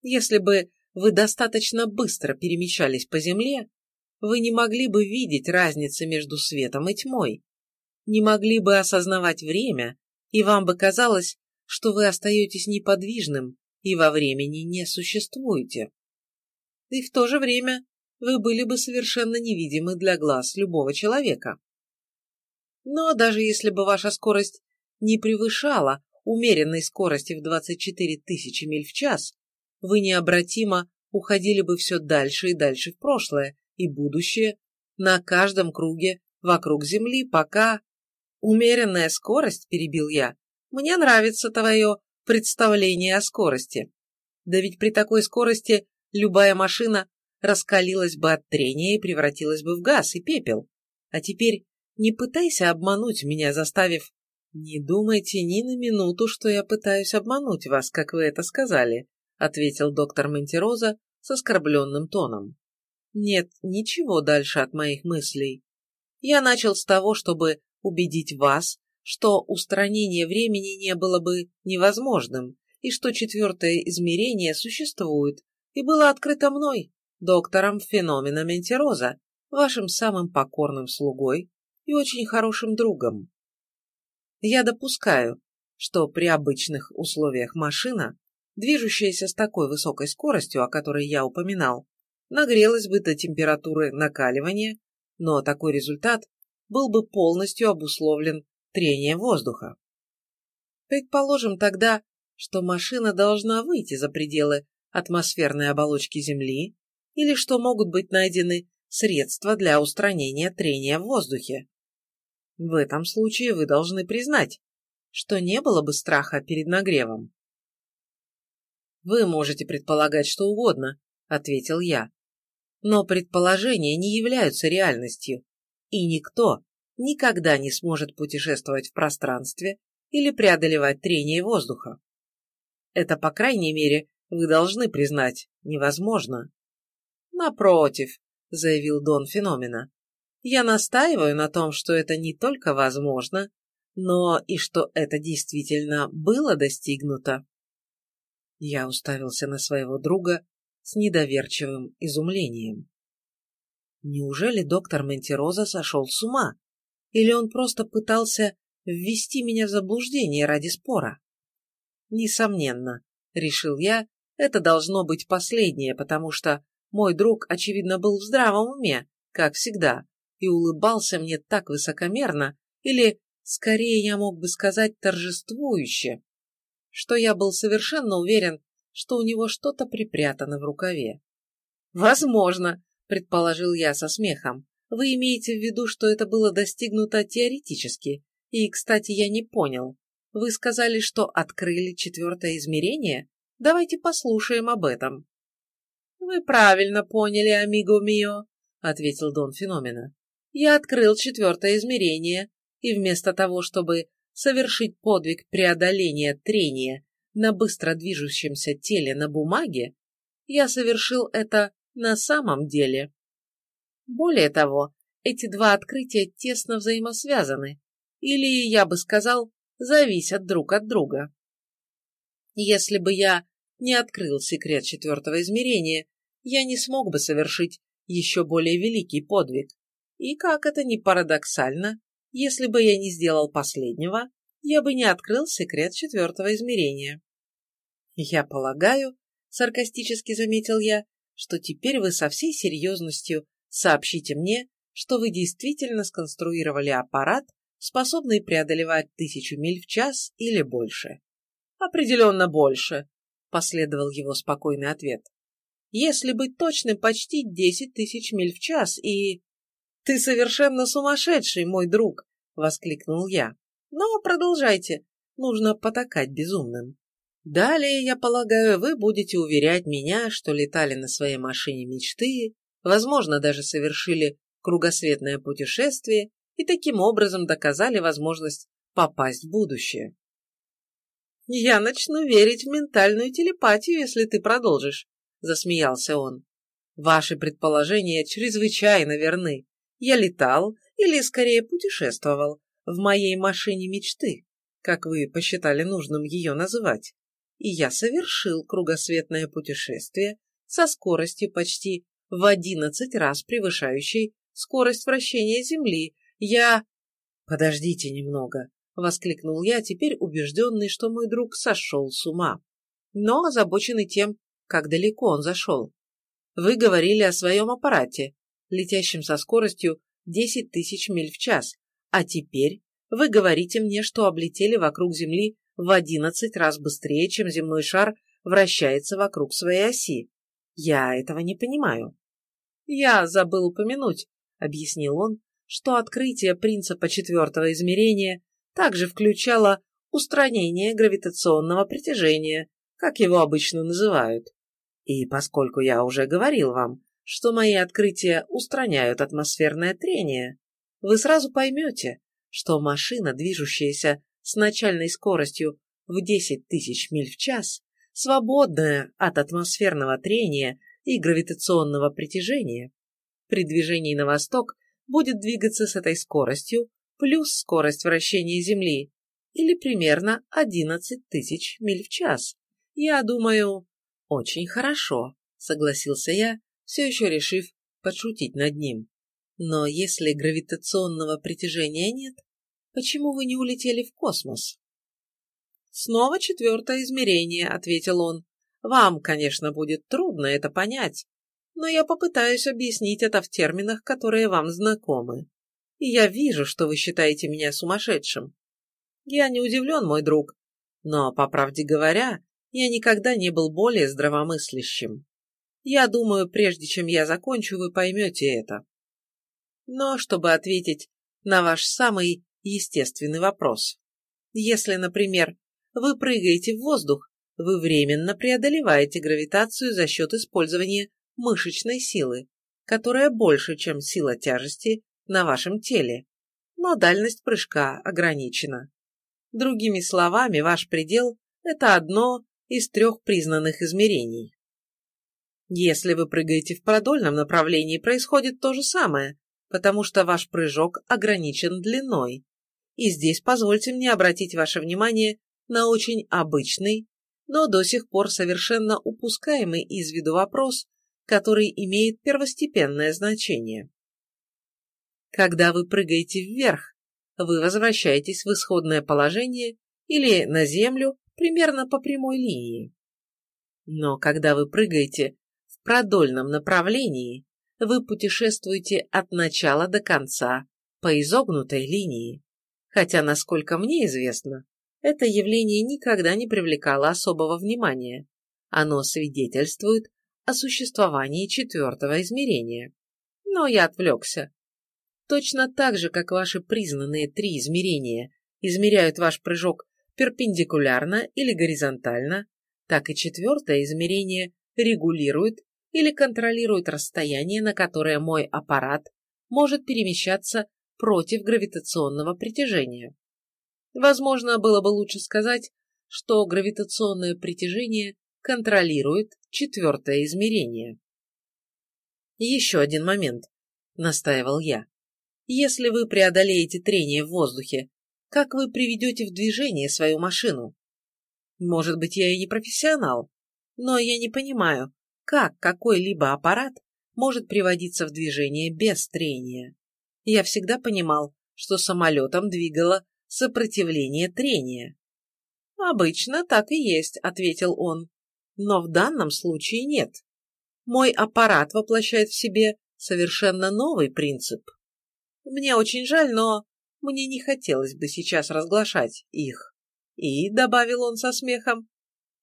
если бы вы достаточно быстро перемещались по Земле, вы не могли бы видеть разницы между светом и тьмой, не могли бы осознавать время, и вам бы казалось, что вы остаетесь неподвижным и во времени не существуете. И в то же время вы были бы совершенно невидимы для глаз любого человека. Но даже если бы ваша скорость не превышала умеренной скорости в 24 тысячи миль в час, вы необратимо уходили бы все дальше и дальше в прошлое и будущее, на каждом круге вокруг Земли, пока... Умеренная скорость, перебил я. Мне нравится твое представление о скорости. Да ведь при такой скорости любая машина раскалилась бы от трения и превратилась бы в газ и пепел. А теперь не пытайся обмануть меня, заставив... Не думайте ни на минуту, что я пытаюсь обмануть вас, как вы это сказали, ответил доктор Монтероза с оскорбленным тоном. Нет ничего дальше от моих мыслей. Я начал с того, чтобы убедить вас, что устранение времени не было бы невозможным, и что четвертое измерение существует, и было открыто мной, доктором феномена Ментероза, вашим самым покорным слугой и очень хорошим другом. Я допускаю, что при обычных условиях машина, движущаяся с такой высокой скоростью, о которой я упоминал, нагрелась бы до температуры накаливания, но такой результат был бы полностью обусловлен трением воздуха. Предположим тогда, что машина должна выйти за пределы атмосферной оболочки Земли или что могут быть найдены средства для устранения трения в воздухе. В этом случае вы должны признать, что не было бы страха перед нагревом. «Вы можете предполагать что угодно», — ответил я. «Но предположения не являются реальностью, и никто никогда не сможет путешествовать в пространстве или преодолевать трение воздуха. Это, по крайней мере, вы должны признать, невозможно. Напротив, заявил Дон Феномена, я настаиваю на том, что это не только возможно, но и что это действительно было достигнуто. Я уставился на своего друга с недоверчивым изумлением. Неужели доктор Ментироза сошел с ума? Или он просто пытался ввести меня в заблуждение ради спора? Несомненно, решил я, это должно быть последнее, потому что мой друг, очевидно, был в здравом уме, как всегда, и улыбался мне так высокомерно, или, скорее я мог бы сказать, торжествующе, что я был совершенно уверен, что у него что-то припрятано в рукаве. «Возможно», — предположил я со смехом, «вы имеете в виду, что это было достигнуто теоретически, и, кстати, я не понял. Вы сказали, что открыли четвертое измерение? Давайте послушаем об этом». «Вы правильно поняли, амиго мио», — ответил Дон Феномена я открыл четвертое измерение, и вместо того, чтобы совершить подвиг преодоления трения на быстро движущемся теле на бумаге, я совершил это на самом деле. Более того, эти два открытия тесно взаимосвязаны, или, я бы сказал, зависят друг от друга. Если бы я не открыл секрет четвертого измерения, я не смог бы совершить еще более великий подвиг. И как это ни парадоксально, если бы я не сделал последнего, я бы не открыл секрет четвертого измерения. Я полагаю, саркастически заметил я, что теперь вы со всей серьезностью сообщите мне, что вы действительно сконструировали аппарат, способный преодолевать тысячу миль в час или больше. Определенно больше, последовал его спокойный ответ. Если быть точным, почти десять тысяч миль в час и... «Ты совершенно сумасшедший, мой друг!» — воскликнул я. «Но продолжайте, нужно потакать безумным. Далее, я полагаю, вы будете уверять меня, что летали на своей машине мечты, возможно, даже совершили кругосветное путешествие и таким образом доказали возможность попасть в будущее. «Я начну верить в ментальную телепатию, если ты продолжишь», — засмеялся он. «Ваши предположения чрезвычайно верны. Я летал, или скорее путешествовал, в моей машине мечты, как вы посчитали нужным ее называть, и я совершил кругосветное путешествие со скоростью почти в одиннадцать раз превышающей скорость вращения Земли. Я... Подождите немного, — воскликнул я, теперь убежденный, что мой друг сошел с ума, но озабоченный тем, как далеко он зашел. Вы говорили о своем аппарате, летящим со скоростью 10 тысяч миль в час, а теперь вы говорите мне, что облетели вокруг Земли в 11 раз быстрее, чем земной шар вращается вокруг своей оси. Я этого не понимаю. Я забыл упомянуть, объяснил он, что открытие принципа четвертого измерения также включало устранение гравитационного притяжения, как его обычно называют. И поскольку я уже говорил вам, что мои открытия устраняют атмосферное трение, вы сразу поймете, что машина, движущаяся с начальной скоростью в 10 тысяч миль в час, свободная от атмосферного трения и гравитационного притяжения, при движении на восток будет двигаться с этой скоростью плюс скорость вращения Земли, или примерно 11 тысяч миль в час. Я думаю, очень хорошо, согласился я, все еще решив подшутить над ним. Но если гравитационного притяжения нет, почему вы не улетели в космос? Снова четвертое измерение, ответил он. Вам, конечно, будет трудно это понять, но я попытаюсь объяснить это в терминах, которые вам знакомы. И я вижу, что вы считаете меня сумасшедшим. Я не удивлен, мой друг, но, по правде говоря, я никогда не был более здравомыслящим. Я думаю, прежде чем я закончу, вы поймете это. Но чтобы ответить на ваш самый естественный вопрос. Если, например, вы прыгаете в воздух, вы временно преодолеваете гравитацию за счет использования мышечной силы, которая больше, чем сила тяжести на вашем теле, но дальность прыжка ограничена. Другими словами, ваш предел – это одно из трех признанных измерений. Если вы прыгаете в продольном направлении, происходит то же самое, потому что ваш прыжок ограничен длиной. И здесь позвольте мне обратить ваше внимание на очень обычный, но до сих пор совершенно упускаемый из виду вопрос, который имеет первостепенное значение. Когда вы прыгаете вверх, вы возвращаетесь в исходное положение или на землю примерно по прямой линии. Но когда вы прыгаете в продольном направлении, вы путешествуете от начала до конца по изогнутой линии, хотя, насколько мне известно, это явление никогда не привлекало особого внимания. Оно свидетельствует о существовании четвертого измерения. Но я отвлекся. Точно так же, как ваши признанные три измерения измеряют ваш прыжок перпендикулярно или горизонтально, так и четвертое измерение регулирует или контролирует расстояние, на которое мой аппарат может перемещаться против гравитационного притяжения. Возможно, было бы лучше сказать, что гравитационное притяжение контролирует четвертое измерение. Еще один момент, настаивал я. Если вы преодолеете трение в воздухе, как вы приведете в движение свою машину? Может быть, я и не профессионал, но я не понимаю, как какой-либо аппарат может приводиться в движение без трения. Я всегда понимал, что самолетом двигало сопротивление трения. «Обычно так и есть», — ответил он. «Но в данном случае нет. Мой аппарат воплощает в себе совершенно новый принцип. Мне очень жаль, но мне не хотелось бы сейчас разглашать их. И, — добавил он со смехом, —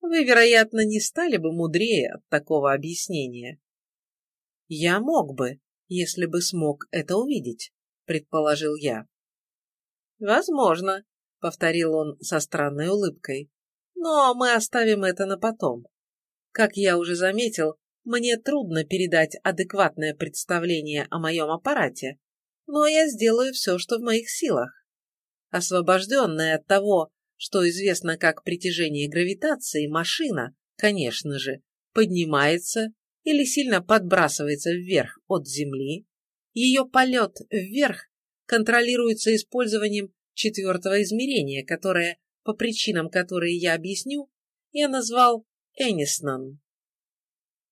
вы, вероятно, не стали бы мудрее от такого объяснения. Я мог бы, если бы смог это увидеть, — предположил я. «Возможно», — повторил он со странной улыбкой. «Но мы оставим это на потом. Как я уже заметил, мне трудно передать адекватное представление о моем аппарате, но я сделаю все, что в моих силах. Освобожденная от того, что известно как притяжение гравитации, машина, конечно же, поднимается или сильно подбрасывается вверх от Земли, ее полет вверх контролируется использованием четвертого измерения, которое, по причинам, которые я объясню, я назвал Эниснон.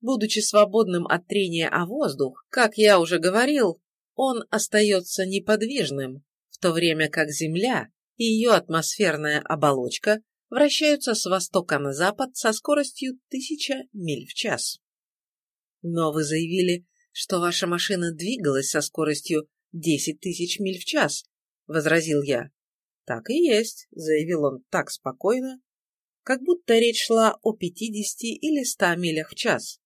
Будучи свободным от трения о воздух, как я уже говорил, он остается неподвижным, в то время как Земля и ее атмосферная оболочка вращаются с востока на запад со скоростью тысяча миль в час. Но вы заявили, что ваша машина двигалась со скоростью десять тысяч миль в час, — возразил я. Так и есть, — заявил он так спокойно, как будто речь шла о 50 или 100 милях в час.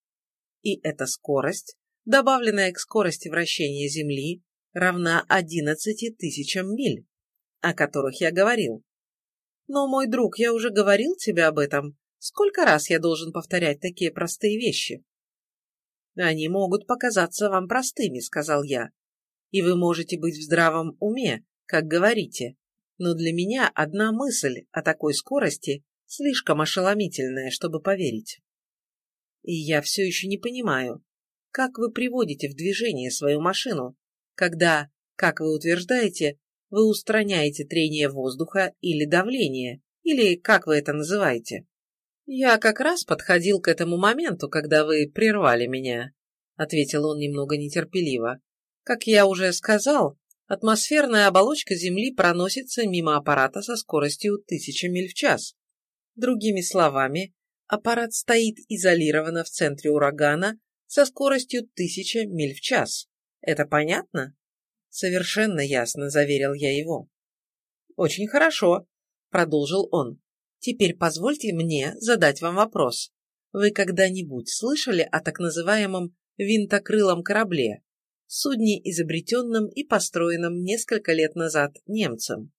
И эта скорость, добавленная к скорости вращения Земли, равна 11 тысячам миль, о которых я говорил. Но, мой друг, я уже говорил тебе об этом. Сколько раз я должен повторять такие простые вещи? Они могут показаться вам простыми, сказал я. И вы можете быть в здравом уме, как говорите. Но для меня одна мысль о такой скорости слишком ошеломительная, чтобы поверить. И я все еще не понимаю, как вы приводите в движение свою машину, когда, как вы утверждаете, вы устраняете трение воздуха или давление, или как вы это называете. Я как раз подходил к этому моменту, когда вы прервали меня, ответил он немного нетерпеливо. Как я уже сказал, атмосферная оболочка Земли проносится мимо аппарата со скоростью 1000 миль в час. Другими словами, аппарат стоит изолированно в центре урагана со скоростью 1000 миль в час. Это понятно? Совершенно ясно, заверил я его. Очень хорошо, продолжил он. Теперь позвольте мне задать вам вопрос. Вы когда-нибудь слышали о так называемом винтокрылом корабле, судне, изобретенном и построенном несколько лет назад немцем?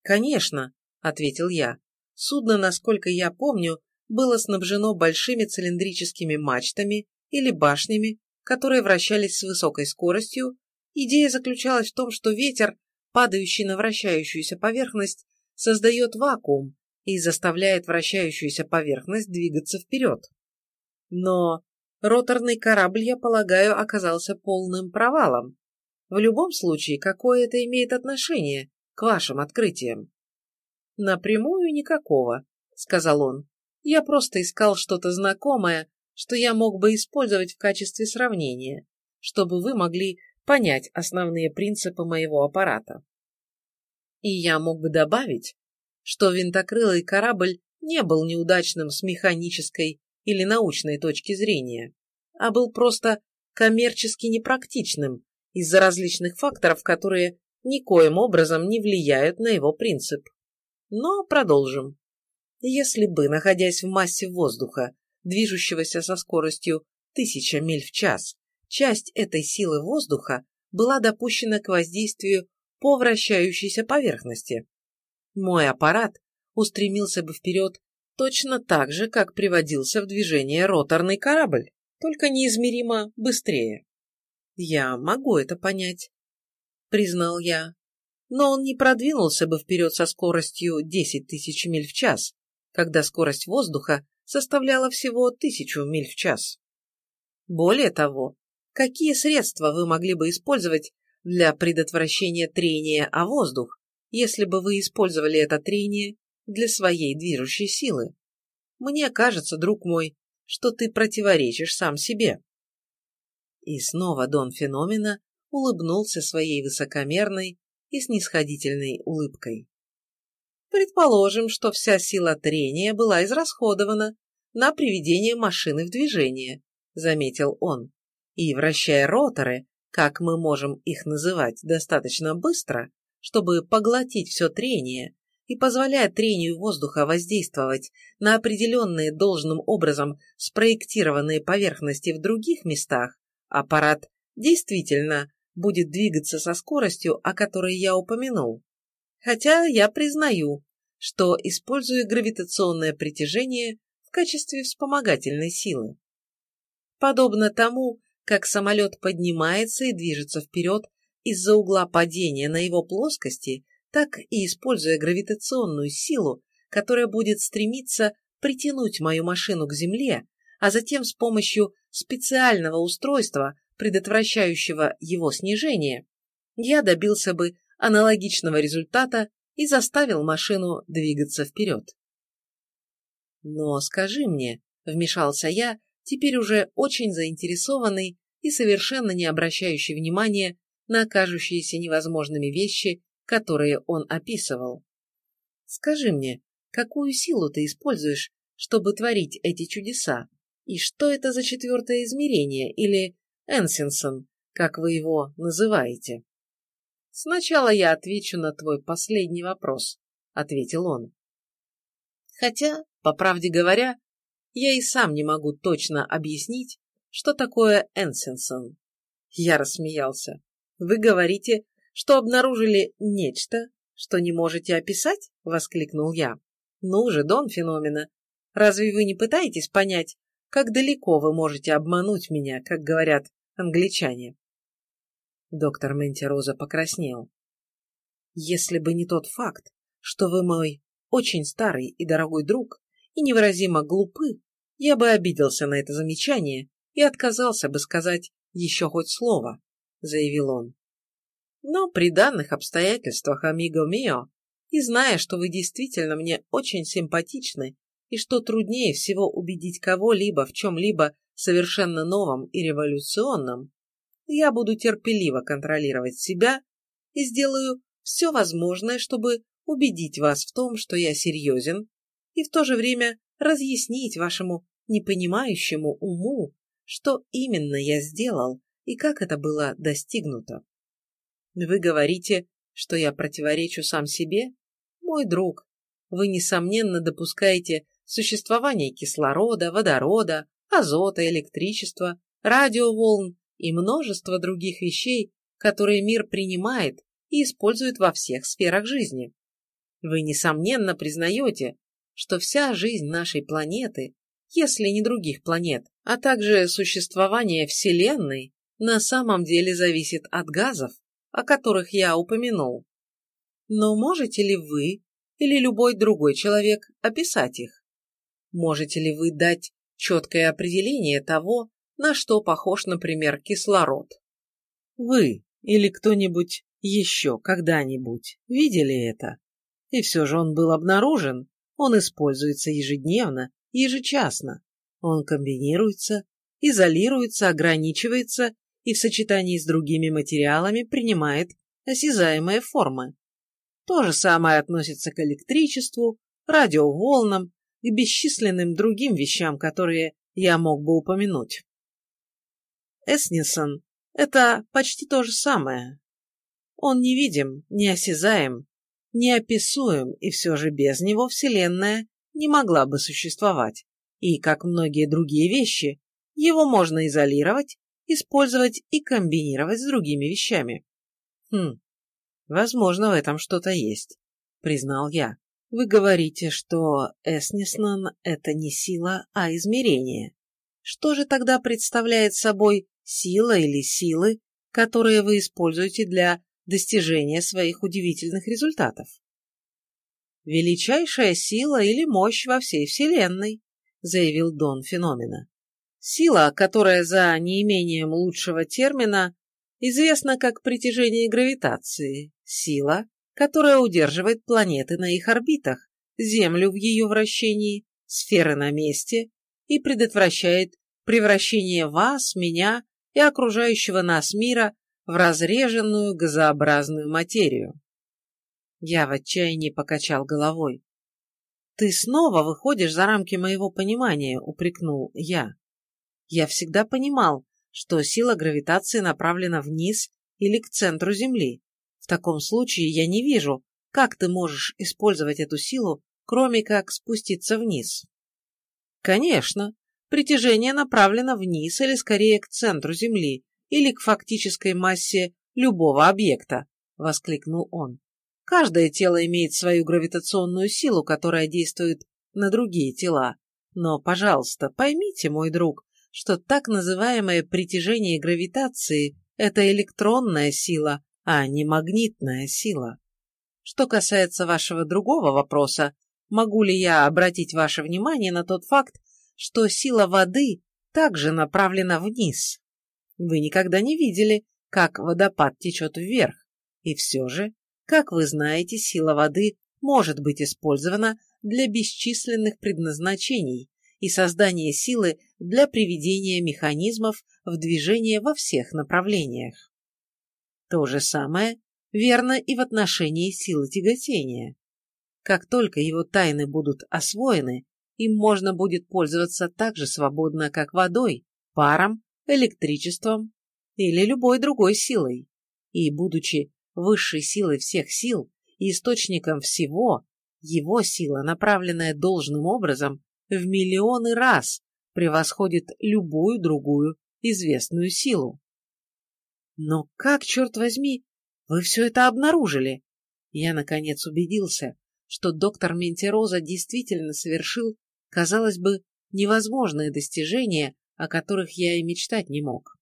Конечно, ответил я. Судно, насколько я помню, было снабжено большими цилиндрическими мачтами или башнями, которые вращались с высокой скоростью Идея заключалась в том, что ветер, падающий на вращающуюся поверхность, создает вакуум и заставляет вращающуюся поверхность двигаться вперед. Но роторный корабль, я полагаю, оказался полным провалом. В любом случае, какое это имеет отношение к вашим открытиям? Напрямую никакого, сказал он. Я просто искал что-то знакомое, что я мог бы использовать в качестве сравнения, чтобы вы могли понять основные принципы моего аппарата. И я мог бы добавить, что винтокрылый корабль не был неудачным с механической или научной точки зрения, а был просто коммерчески непрактичным из-за различных факторов, которые никоим образом не влияют на его принцип. Но продолжим. Если бы, находясь в массе воздуха, движущегося со скоростью 1000 миль в час, часть этой силы воздуха была допущена к воздействию по вращающейся поверхности. Мой аппарат устремился бы вперед точно так же, как приводился в движение роторный корабль, только неизмеримо быстрее. Я могу это понять, признал я. Но он не продвинулся бы вперед со скоростью 10 тысяч миль в час, когда скорость воздуха составляла всего тысячу миль в час. Более того, Какие средства вы могли бы использовать для предотвращения трения о воздух, если бы вы использовали это трение для своей движущей силы? Мне кажется, друг мой, что ты противоречишь сам себе. И снова Дон Феномена улыбнулся своей высокомерной и снисходительной улыбкой. Предположим, что вся сила трения была израсходована на приведение машины в движение, заметил он и вращая роторы, как мы можем их называть, достаточно быстро, чтобы поглотить все трение и позволяя трению воздуха воздействовать на определенные должным образом спроектированные поверхности в других местах, аппарат действительно будет двигаться со скоростью, о которой я упомянул. Хотя я признаю, что использую гравитационное притяжение в качестве вспомогательной силы. Подобно тому, как самолет поднимается и движется вперед из-за угла падения на его плоскости, так и используя гравитационную силу, которая будет стремиться притянуть мою машину к земле, а затем с помощью специального устройства, предотвращающего его снижение, я добился бы аналогичного результата и заставил машину двигаться вперед. Но скажи мне, вмешался я, теперь уже очень заинтересованный и совершенно не обращающий внимания на кажущиеся невозможными вещи, которые он описывал. Скажи мне, какую силу ты используешь, чтобы творить эти чудеса? И что это за четвертое измерение, или Энсинсон, как вы его называете? Сначала я отвечу на твой последний вопрос, ответил он. Хотя По правде говоря, я и сам не могу точно объяснить, что такое Энсенсон. Я рассмеялся. Вы говорите, что обнаружили нечто, что не можете описать? Воскликнул я. Ну же, Дон Феномена, разве вы не пытаетесь понять, как далеко вы можете обмануть меня, как говорят англичане? Доктор Ментероза покраснел. Если бы не тот факт, что вы мой очень старый и дорогой друг и невыразимо глупы, я бы обиделся на это замечание и отказался бы сказать еще хоть слово, заявил он. Но при данных обстоятельствах, амиго мио, и зная, что вы действительно мне очень симпатичны и что труднее всего убедить кого-либо в чем-либо совершенно новом и революционном, я буду терпеливо контролировать себя и сделаю все возможное, чтобы убедить вас в том, что я серьезен, и в то же время разъяснить вашему непонимающему уму, что именно я сделал и как это было достигнуто. Вы говорите, что я противоречу сам себе? Мой друг, вы, несомненно, допускаете существование кислорода, водорода, азота, электричества, радиоволн и множество других вещей, которые мир принимает и использует во всех сферах жизни. Вы, несомненно, признаете, что вся жизнь нашей планеты, если не других планет, а также существование Вселенной, на самом деле зависит от газов, о которых я упомянул. Но можете ли вы или любой другой человек описать их? Можете ли вы дать четкое определение того, на что похож, например, кислород? Вы или кто-нибудь еще когда-нибудь видели это? И все же он был обнаружен, он используется ежедневно, ежечасно. Он комбинируется, изолируется, ограничивается и в сочетании с другими материалами принимает осязаемые формы. То же самое относится к электричеству, радиоволнам и бесчисленным другим вещам, которые я мог бы упомянуть. Эснисон – это почти то же самое. Он невидим, неосязаем, неописуем, и все же без него Вселенная не могла бы существовать, и, как многие другие вещи, его можно изолировать, использовать и комбинировать с другими вещами. Хм, возможно, в этом что-то есть, признал я. Вы говорите, что Эснеснан – это не сила, а измерение. Что же тогда представляет собой сила или силы, которые вы используете для достижения своих удивительных результатов. «Величайшая сила или мощь во всей Вселенной», заявил Дон Феномена. Сила, которая за неимением лучшего термина известна как притяжение гравитации, сила, которая удерживает планеты на их орбитах, Землю в ее вращении, сферы на месте и предотвращает превращение вас, меня и окружающего нас мира в разреженную газообразную материю. Я в отчаянии покачал головой. «Ты снова выходишь за рамки моего понимания», — упрекнул я. «Я всегда понимал, что сила гравитации направлена вниз или к центру Земли. В таком случае я не вижу, как ты можешь использовать эту силу, кроме как спуститься вниз». «Конечно, притяжение направлено вниз или скорее к центру Земли, или к фактической массе любого объекта, воскликнул он. Каждое тело имеет свою гравитационную силу, которая действует на другие тела. Но, пожалуйста, поймите, мой друг, что так называемое притяжение гравитации – это электронная сила, а не магнитная сила. Что касается вашего другого вопроса, могу ли я обратить ваше внимание на тот факт, что сила воды также направлена вниз? Вы никогда не видели, как водопад течет вверх. И все же, как вы знаете, сила воды может быть использована для бесчисленных предназначений и создания силы для приведения механизмов в движение во всех направлениях. То же самое верно и в отношении силы тяготения. Как только его тайны будут освоены, им можно будет пользоваться так же свободно, как водой, паром электричеством или любой другой силой. И, будучи высшей силой всех сил и источником всего, Его сила, направленная должным образом, в миллионы раз превосходит любую другую известную силу. Но как, черт возьми, вы все это обнаружили? Я, наконец, убедился, что доктор Ментероза действительно совершил, казалось бы, невозможные достижения, о которых я и мечтать не мог.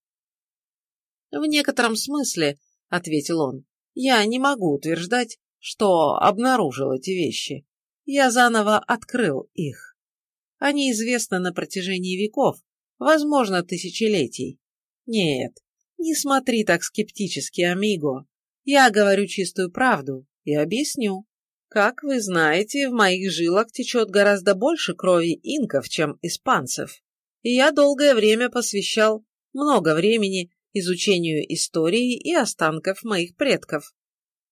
В некотором смысле, — ответил он, — я не могу утверждать, что обнаружил эти вещи. Я заново открыл их. Они известны на протяжении веков, возможно, тысячелетий. Нет, не смотри так скептически, Амиго. Я говорю чистую правду и объясню. Как вы знаете, в моих жилах течет гораздо больше крови инков, чем испанцев. И я долгое время посвящал много времени изучению истории и останков моих предков.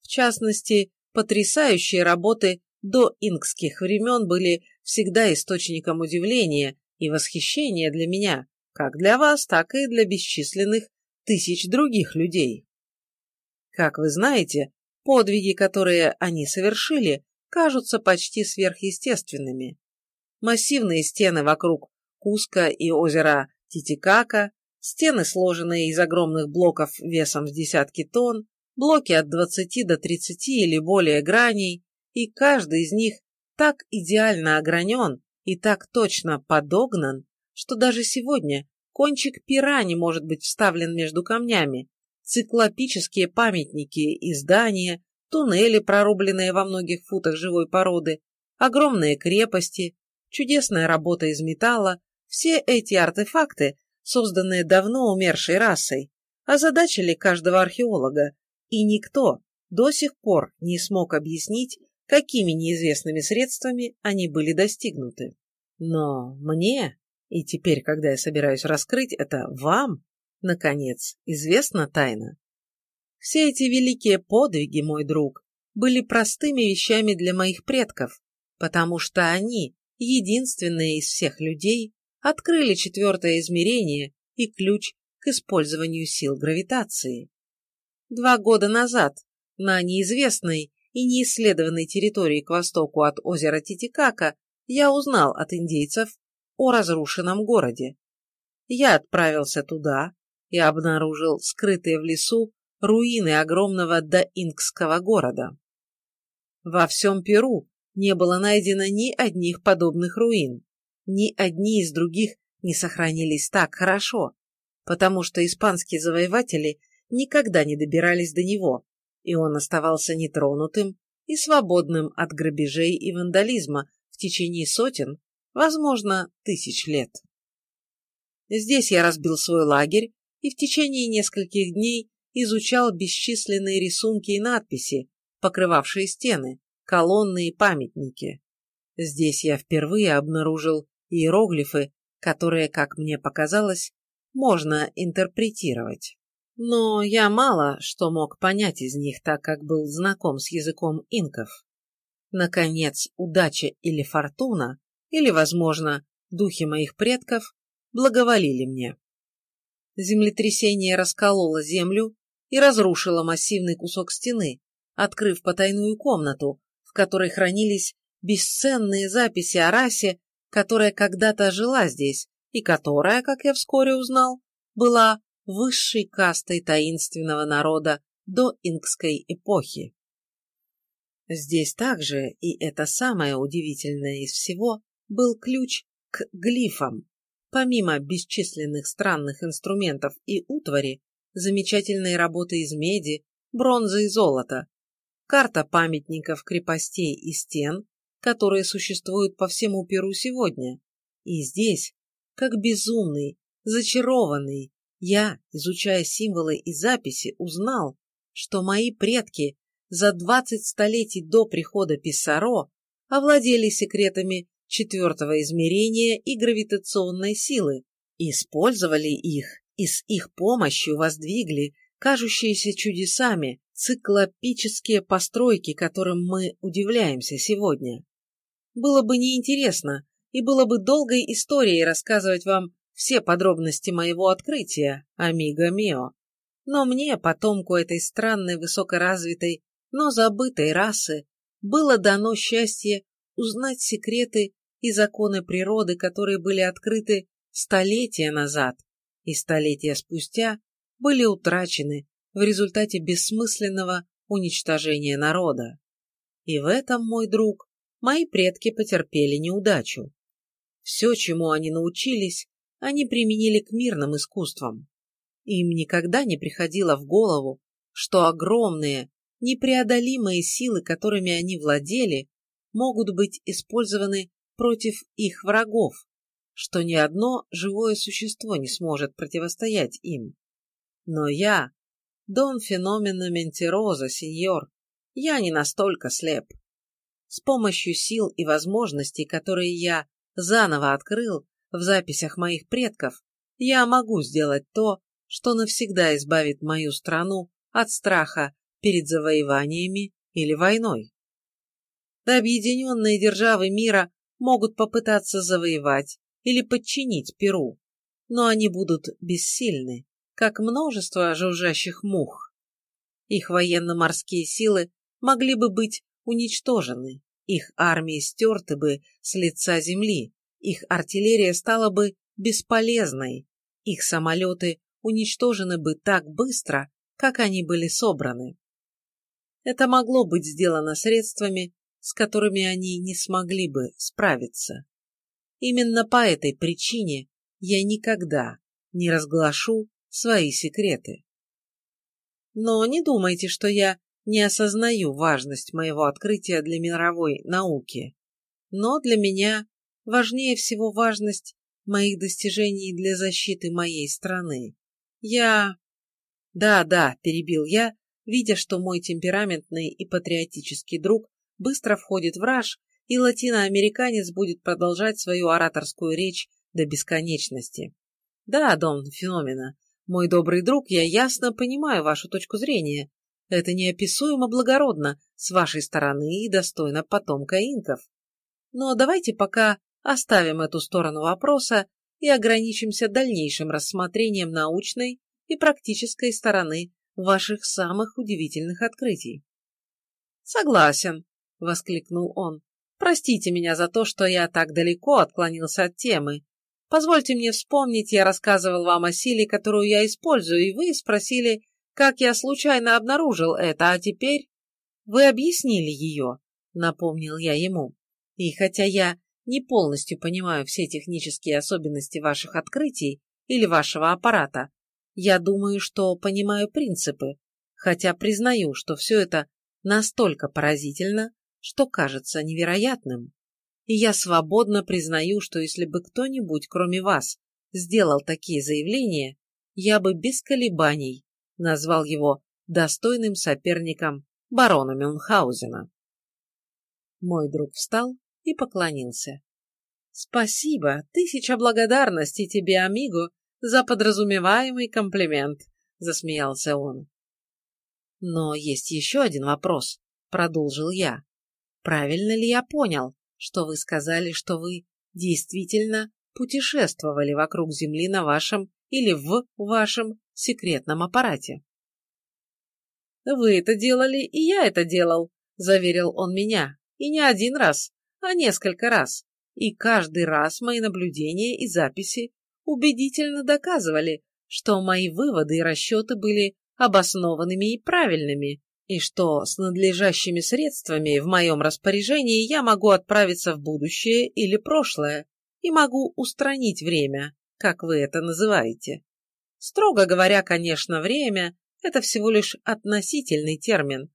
В частности, потрясающие работы до инкских времен были всегда источником удивления и восхищения для меня, как для вас, так и для бесчисленных тысяч других людей. Как вы знаете, подвиги, которые они совершили, кажутся почти сверхъестественными. Массивные стены вокруг Куска и озера Титикака, стены, сложенные из огромных блоков весом в десятки тонн, блоки от 20 до 30 или более граней, и каждый из них так идеально огранен и так точно подогнан, что даже сегодня кончик пера не может быть вставлен между камнями, циклопические памятники и здания, туннели, прорубленные во многих футах живой породы, огромные крепости, чудесная работа из металла, все эти артефакты, созданные давно умершей расой, озадачили каждого археолога, и никто до сих пор не смог объяснить, какими неизвестными средствами они были достигнуты. Но мне, и теперь, когда я собираюсь раскрыть это вам, наконец, известна тайна. Все эти великие подвиги, мой друг, были простыми вещами для моих предков, потому что они, единственные из всех людей, открыли четвертое измерение и ключ к использованию сил гравитации. Два года назад на неизвестной и неисследованной территории к востоку от озера Титикака я узнал от индейцев о разрушенном городе. Я отправился туда и обнаружил скрытые в лесу руины огромного доингского города. Во всем Перу не было найдено ни одних подобных руин, ни одни из других не сохранились так хорошо, потому что испанские завоеватели никогда не добирались до него, и он оставался нетронутым и свободным от грабежей и вандализма в течение сотен, возможно, тысяч лет. Здесь я разбил свой лагерь и в течение нескольких дней изучал бесчисленные рисунки и надписи, покрывавшие стены, колонны и памятники. Здесь я впервые обнаружил иероглифы, которые, как мне показалось, можно интерпретировать. Но я мало что мог понять из них, так как был знаком с языком инков. Наконец, удача или фортуна, или, возможно, духи моих предков благоволили мне. Землетрясение раскололо землю и разрушило массивный кусок стены, открыв потайную комнату, в которой хранились бесценные записи о расе, которая когда-то жила здесь и которая, как я вскоре узнал, была высшей кастой таинственного народа до инкской эпохи. Здесь также, и это самое удивительное из всего, был ключ к глифам. Помимо бесчисленных странных инструментов и утвари, замечательные работы из меди, бронзы и золота, карта памятников крепостей и стен, которые существуют по всему Перу сегодня. И здесь, как безумный, зачарованный, я, изучая символы и записи, узнал, что мои предки за двадцать столетий до прихода Писаро овладели секретами четвертого измерения и гравитационной силы, использовали их и с их помощью воздвигли кажущиеся чудесами циклопические постройки, которым мы удивляемся сегодня. Было бы неинтересно и было бы долгой историей рассказывать вам все подробности моего открытия, амиго мио. Но мне, потомку этой странной высокоразвитой, но забытой расы, было дано счастье узнать секреты и законы природы, которые были открыты столетия назад и столетия спустя были утрачены в результате бессмысленного уничтожения народа. И в этом, мой друг, мои предки потерпели неудачу. Все, чему они научились, они применили к мирным искусствам. Им никогда не приходило в голову, что огромные, непреодолимые силы, которыми они владели, могут быть использованы против их врагов, что ни одно живое существо не сможет противостоять им. Но я, Дон Феномена Ментироза, сеньор, я не настолько слеп. С помощью сил и возможностей, которые я заново открыл в записях моих предков, я могу сделать то, что навсегда избавит мою страну от страха перед завоеваниями или войной. Объединенные державы мира могут попытаться завоевать или подчинить Перу, но они будут бессильны, как множество жужжащих мух. Их военно-морские силы могли бы быть уничтожены, их армии стерты бы с лица земли, их артиллерия стала бы бесполезной, их самолеты уничтожены бы так быстро, как они были собраны. Это могло быть сделано средствами, с которыми они не смогли бы справиться. Именно по этой причине я никогда не разглашу свои секреты. Но не думайте, что я не осознаю важность моего открытия для мировой науки. Но для меня важнее всего важность моих достижений для защиты моей страны. Я... Да, да, перебил я, видя, что мой темпераментный и патриотический друг быстро входит в раж, и латиноамериканец будет продолжать свою ораторскую речь до бесконечности. Да, Дон Феномена, мой добрый друг, я ясно понимаю вашу точку зрения. Это неописуемо благородно с вашей стороны и достойно потомка инков. Но давайте пока оставим эту сторону вопроса и ограничимся дальнейшим рассмотрением научной и практической стороны ваших самых удивительных открытий. Согласен, — воскликнул он. «Простите меня за то, что я так далеко отклонился от темы. Позвольте мне вспомнить, я рассказывал вам о силе, которую я использую, и вы спросили, как я случайно обнаружил это, а теперь вы объяснили ее», — напомнил я ему. «И хотя я не полностью понимаю все технические особенности ваших открытий или вашего аппарата, я думаю, что понимаю принципы, хотя признаю, что все это настолько поразительно, что кажется невероятным. И я свободно признаю, что если бы кто-нибудь, кроме вас, сделал такие заявления, я бы без колебаний назвал его достойным соперником барона Мюнхгаузена. Мой друг встал и поклонился. «Спасибо, тысяча благодарностей тебе, Амиго, за подразумеваемый комплимент», — засмеялся он. «Но есть еще один вопрос», — продолжил я. Правильно ли я понял, что вы сказали, что вы действительно путешествовали вокруг Земли на вашем или в вашем секретном аппарате? «Вы это делали, и я это делал», — заверил он меня. «И не один раз, а несколько раз. И каждый раз мои наблюдения и записи убедительно доказывали, что мои выводы и расчеты были обоснованными и правильными, и что с надлежащими средствами в моем распоряжении я могу отправиться в будущее или прошлое и могу устранить время, как вы это называете. Строго говоря, конечно, время – это всего лишь относительный термин,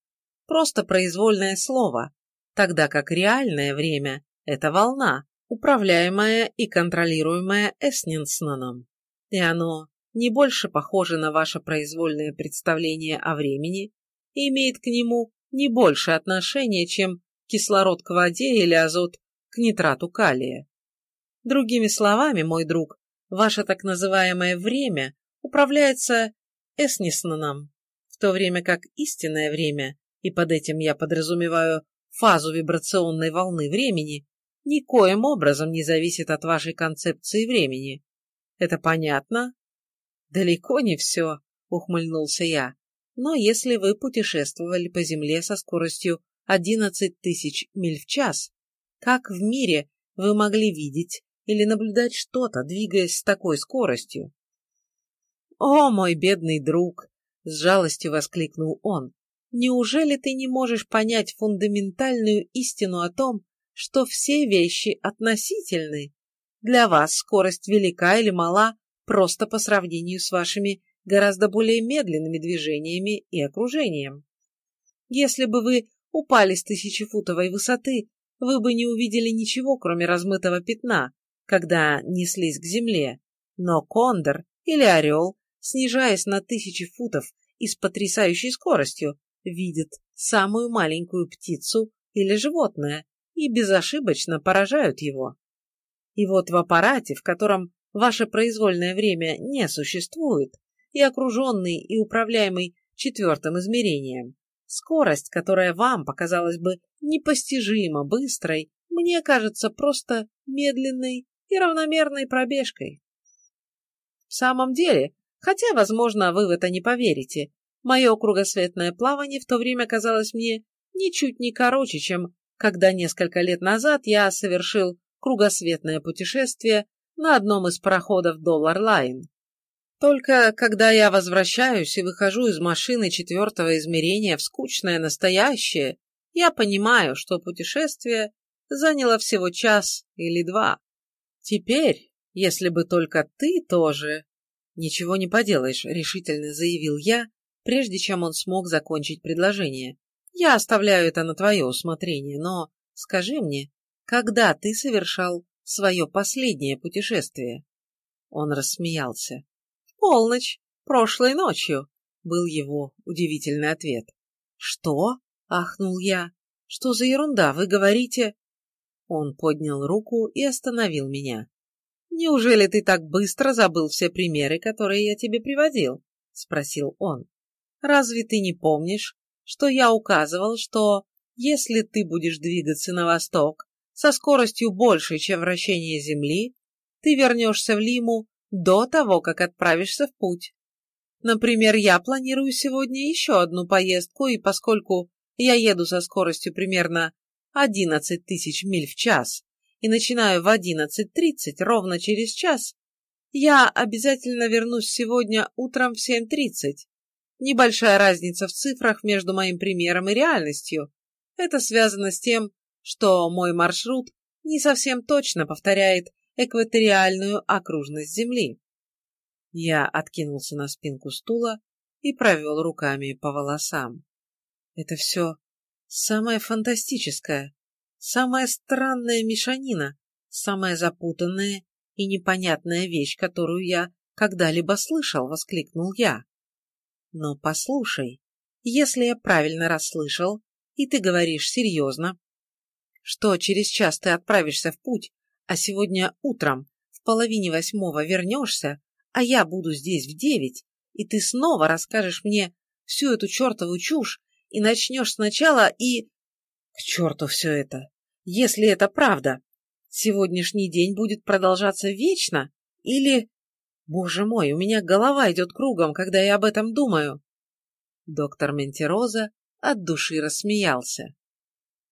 просто произвольное слово, тогда как реальное время – это волна, управляемая и контролируемая Эснинсоном, и оно не больше похоже на ваше произвольное представление о времени, и имеет к нему не больше отношения, чем кислород к воде или азот к нитрату калия. Другими словами, мой друг, ваше так называемое время управляется Эснисноном, в то время как истинное время, и под этим я подразумеваю фазу вибрационной волны времени, никоим образом не зависит от вашей концепции времени. Это понятно? Далеко не все, ухмыльнулся я. Но если вы путешествовали по Земле со скоростью 11 тысяч миль в час, как в мире вы могли видеть или наблюдать что-то, двигаясь с такой скоростью? «О, мой бедный друг!» — с жалостью воскликнул он. «Неужели ты не можешь понять фундаментальную истину о том, что все вещи относительны? Для вас скорость велика или мала просто по сравнению с вашими гораздо более медленными движениями и окружением. Если бы вы упали с тысячефутовой высоты, вы бы не увидели ничего, кроме размытого пятна, когда неслись к земле. Но кондор или орел, снижаясь на тысячи футов и с потрясающей скоростью, видят самую маленькую птицу или животное и безошибочно поражают его. И вот в аппарате, в котором ваше произвольное время не существует, и окруженный и управляемый четвертым измерением, скорость, которая вам показалась бы непостижимо быстрой, мне кажется просто медленной и равномерной пробежкой. В самом деле, хотя, возможно, вы в это не поверите, мое кругосветное плавание в то время казалось мне ничуть не короче, чем когда несколько лет назад я совершил кругосветное путешествие на одном из пароходов Dollar Line. Только когда я возвращаюсь и выхожу из машины четвертого измерения в скучное настоящее, я понимаю, что путешествие заняло всего час или два. Теперь, если бы только ты тоже... Ничего не поделаешь, решительно заявил я, прежде чем он смог закончить предложение. Я оставляю это на твое усмотрение, но скажи мне, когда ты совершал свое последнее путешествие? Он рассмеялся. В полночь, прошлой ночью, был его удивительный ответ. Что? ахнул я. Что за ерунда, вы говорите? Он поднял руку и остановил меня. «Неужели ты так быстро забыл все примеры, которые я тебе приводил?» — спросил он. «Разве ты не помнишь, что я указывал, что если ты будешь двигаться на восток со скоростью большей, чем вращение Земли, ты вернешься в Лиму до того, как отправишься в путь. Например, я планирую сегодня еще одну поездку, и поскольку я еду со скоростью примерно 11 тысяч миль в час и начинаю в 11.30 ровно через час, я обязательно вернусь сегодня утром в 7.30. Небольшая разница в цифрах между моим примером и реальностью. Это связано с тем, что мой маршрут не совсем точно повторяет экваториальную окружность Земли. Я откинулся на спинку стула и провел руками по волосам. Это все самое фантастическое, самая странная мешанина, самая запутанная и непонятная вещь, которую я когда-либо слышал, воскликнул я. Но послушай, если я правильно расслышал, и ты говоришь серьезно, что через час ты отправишься в путь, а сегодня утром в половине восьмого вернешься, а я буду здесь в девять, и ты снова расскажешь мне всю эту чертову чушь и начнешь сначала и... К черту все это! Если это правда, сегодняшний день будет продолжаться вечно или... Боже мой, у меня голова идет кругом, когда я об этом думаю. Доктор Ментироза от души рассмеялся.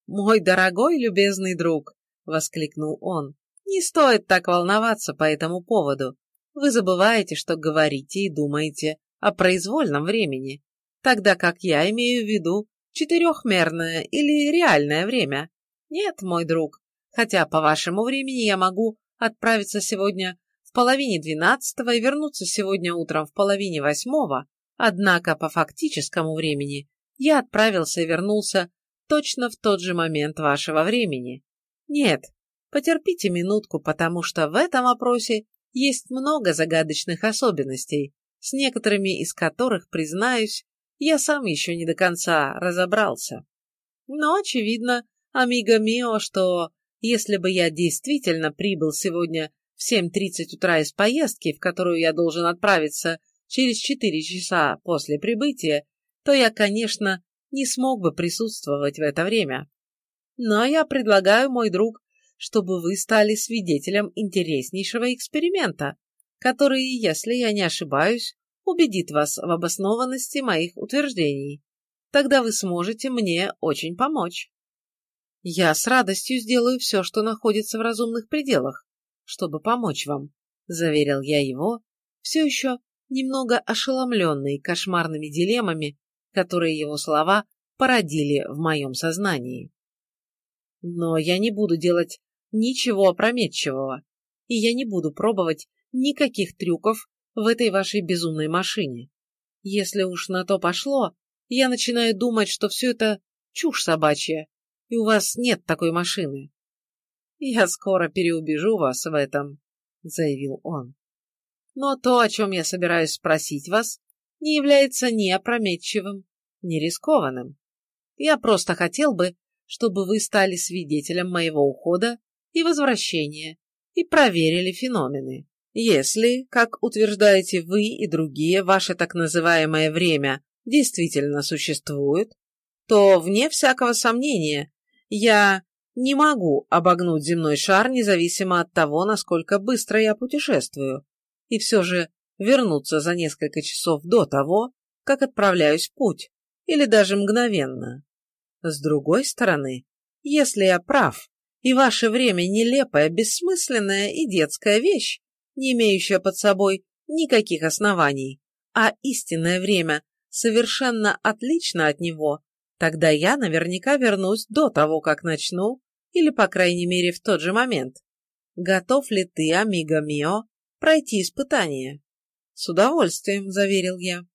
«Мой дорогой любезный друг!» — воскликнул он. «Не стоит так волноваться по этому поводу. Вы забываете, что говорите и думаете о произвольном времени, тогда как я имею в виду четырехмерное или реальное время. Нет, мой друг, хотя по вашему времени я могу отправиться сегодня в половине двенадцатого и вернуться сегодня утром в половине восьмого, однако по фактическому времени я отправился и вернулся точно в тот же момент вашего времени. Нет, потерпите минутку, потому что в этом вопросе есть много загадочных особенностей, с некоторыми из которых, признаюсь, я сам еще не до конца разобрался. Но, очевидно, амиго мио, что если бы я действительно прибыл сегодня в 7.30 утра из поездки, в которую я должен отправиться через 4 часа после прибытия, то я, конечно, не смог бы присутствовать в это время. Но я предлагаю, мой друг, чтобы вы стали свидетелем интереснейшего эксперимента, который, если я не ошибаюсь, убедит вас в обоснованности моих утверждений. тогда вы сможете мне очень помочь. Я с радостью сделаю все, что находится в разумных пределах, чтобы помочь вам, заверил я его, все еще немного ошеломленный кошмарными дилеммами, которые его слова породили в моем сознании. Но я не буду делать ничего опрометчивого, и я не буду пробовать никаких трюков в этой вашей безумной машине. Если уж на то пошло, я начинаю думать, что все это чушь собачья, и у вас нет такой машины. Я скоро переубежу вас в этом, заявил он. Но то, о чем я собираюсь спросить вас, не является ни опрометчивым, ни рискованным. Я просто хотел бы, чтобы вы стали свидетелем моего ухода и возвращения и проверили феномены. Если, как утверждаете вы и другие, ваше так называемое время действительно существует, то, вне всякого сомнения, я не могу обогнуть земной шар независимо от того, насколько быстро я путешествую, и все же вернуться за несколько часов до того, как отправляюсь в путь, или даже мгновенно. С другой стороны, если я прав, и ваше время нелепая, бессмысленная и детская вещь, не имеющая под собой никаких оснований, а истинное время совершенно отлично от него, тогда я наверняка вернусь до того, как начну, или, по крайней мере, в тот же момент. Готов ли ты, амиго мио, пройти испытание? С удовольствием, заверил я.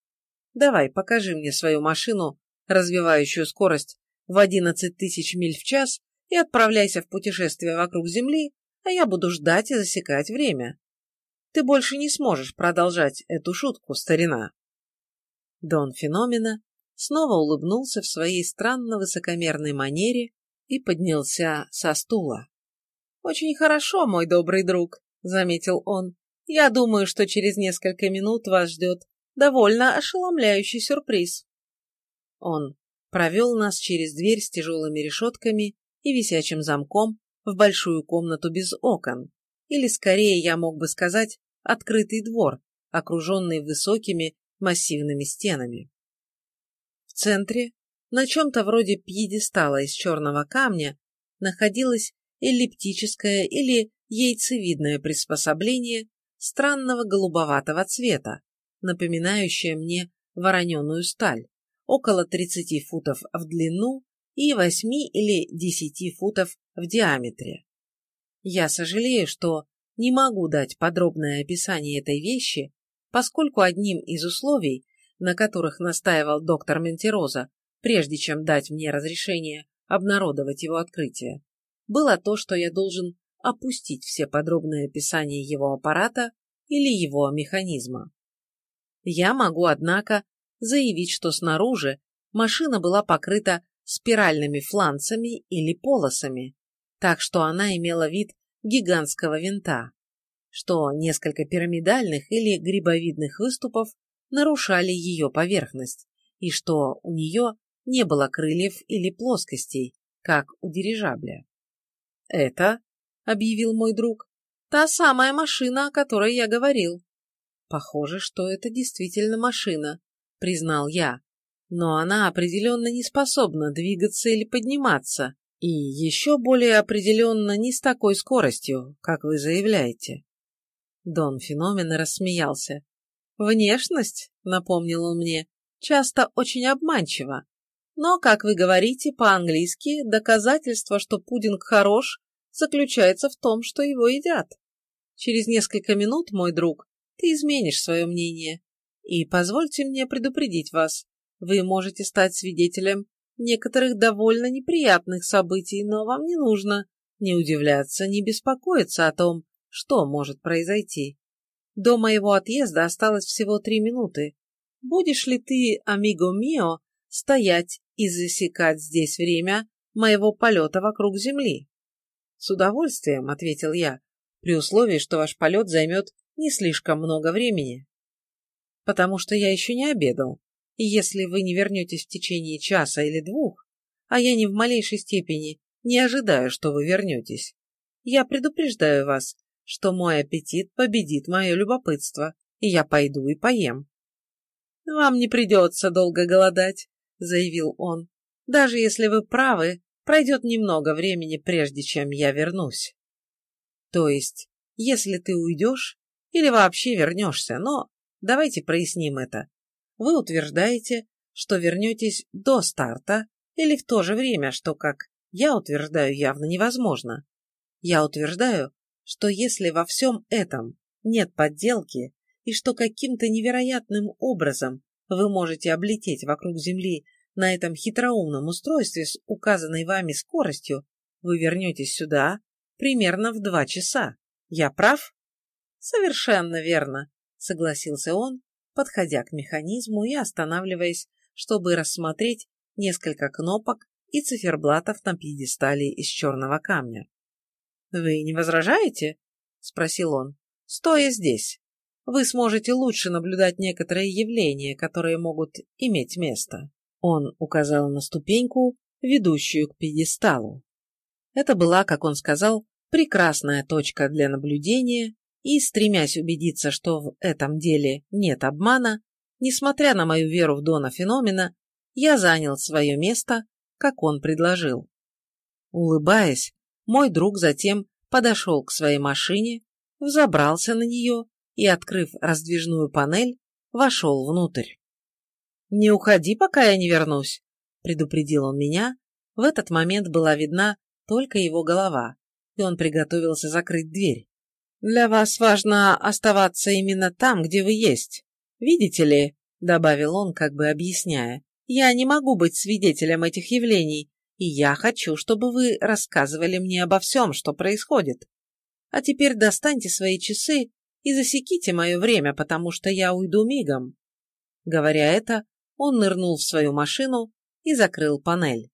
Давай, покажи мне свою машину, развивающую скорость в 11 тысяч миль в час, и отправляйся в путешествие вокруг Земли, а я буду ждать и засекать время. Ты больше не сможешь продолжать эту шутку, старина. Дон Феномена снова улыбнулся в своей странно высокомерной манере и поднялся со стула. «Очень хорошо, мой добрый друг», — заметил он. «Я думаю, что через несколько минут вас ждет довольно ошеломляющий сюрприз». Он провел нас через дверь с тяжелыми решетками и висячим замком в большую комнату без окон, или скорее я мог бы сказать открытый двор, окруженный высокими массивными стенами. В центре, на чем-то вроде пьедестала из черного камня, находилось эллиптическое или яйцевидное приспособление странного голубоватого цвета, напоминающее мне вороненую сталь, около 30 футов в длину и 8 или 10 футов в диаметре. Я сожалею, что не могу дать подробное описание этой вещи, поскольку одним из условий, на которых настаивал доктор Ментероза, прежде чем дать мне разрешение обнародовать его открытие, было то, что я должен опустить все подробные описания его аппарата или его механизма. Я могу, однако, заявить, что снаружи машина была покрыта спиральными фланцами или полосами, так что она имела вид гигантского винта, что несколько пирамидальных или грибовидных выступов нарушали ее поверхность, и что у нее не было крыльев или плоскостей, как у дирижабля. «Это», — объявил мой друг, — «та самая машина, о которой я говорил». «Похоже, что это действительно машина», — признал я, «но она определенно не способна двигаться или подниматься, и еще более определенно не с такой скоростью, как вы заявляете. Дон Феномен рассмеялся. Внешность, напомнил он мне, часто очень обманчива. Но, как вы говорите по-английски, доказательство, что пудинг хорош, заключается в том, что его едят. Через несколько минут, мой друг, ты изменишь свое мнение. И позвольте мне предупредить вас, вы можете стать свидетелем некоторых довольно неприятных событий, но вам не нужно ни удивляться, ни беспокоиться о том, что может произойти. До моего отъезда осталось всего три минуты. Будешь ли ты, амиго мио, стоять и засекать здесь время моего полета вокруг Земли? С удовольствием, — ответил я, — при условии, что ваш полет займет не слишком много времени. Потому что я еще не обедал, и если вы не вернетесь в течение часа или двух, а я ни в малейшей степени не ожидаю, что вы вернетесь, я предупреждаю вас, что мой аппетит победит мое любопытство, и я пойду и поем. Вам не придется долго голодать, — заявил он. «Даже если вы правы, пройдет немного времени, прежде чем я вернусь. То есть, если ты уйдешь или вообще вернешься, но давайте проясним это. Вы утверждаете, что вернетесь до старта или в то же время, что, как я утверждаю, явно невозможно. Я утверждаю, что если во всем этом нет подделки и что каким-то невероятным образом вы можете облететь вокруг Земли на этом хитроумном устройстве с указанной вами скоростью, вы вернетесь сюда примерно в два часа. Я прав? Совершенно верно, согласился он, подходя к механизму и останавливаясь, чтобы рассмотреть несколько кнопок и циферблатов на пьедестале из черного камня. «Вы не возражаете?» — спросил он. «Стоя здесь, вы сможете лучше наблюдать некоторые явления, которые могут иметь место». Он указал на ступеньку, ведущую к пьедесталу. Это была, как он сказал, прекрасная точка для наблюдения, и, стремясь убедиться, что в этом деле нет обмана, несмотря на мою веру в Дона Феномена, я занял свое место, как он предложил. Улыбаясь, мой друг затем подошел к своей машине, взобрался на нее и, открыв раздвижную панель, вошел внутрь. «Не уходи, пока я не вернусь», — предупредил он меня. В этот момент была видна только его голова, и он приготовился закрыть дверь. «Для вас важно оставаться именно там, где вы есть. Видите ли», — добавил он, как бы объясняя, «я не могу быть свидетелем этих явлений, и я хочу, чтобы вы рассказывали мне обо всем, что происходит. А теперь достаньте свои часы и засеките мое время, потому что я уйду мигом». Говоря это, он нырнул в свою машину и закрыл панель.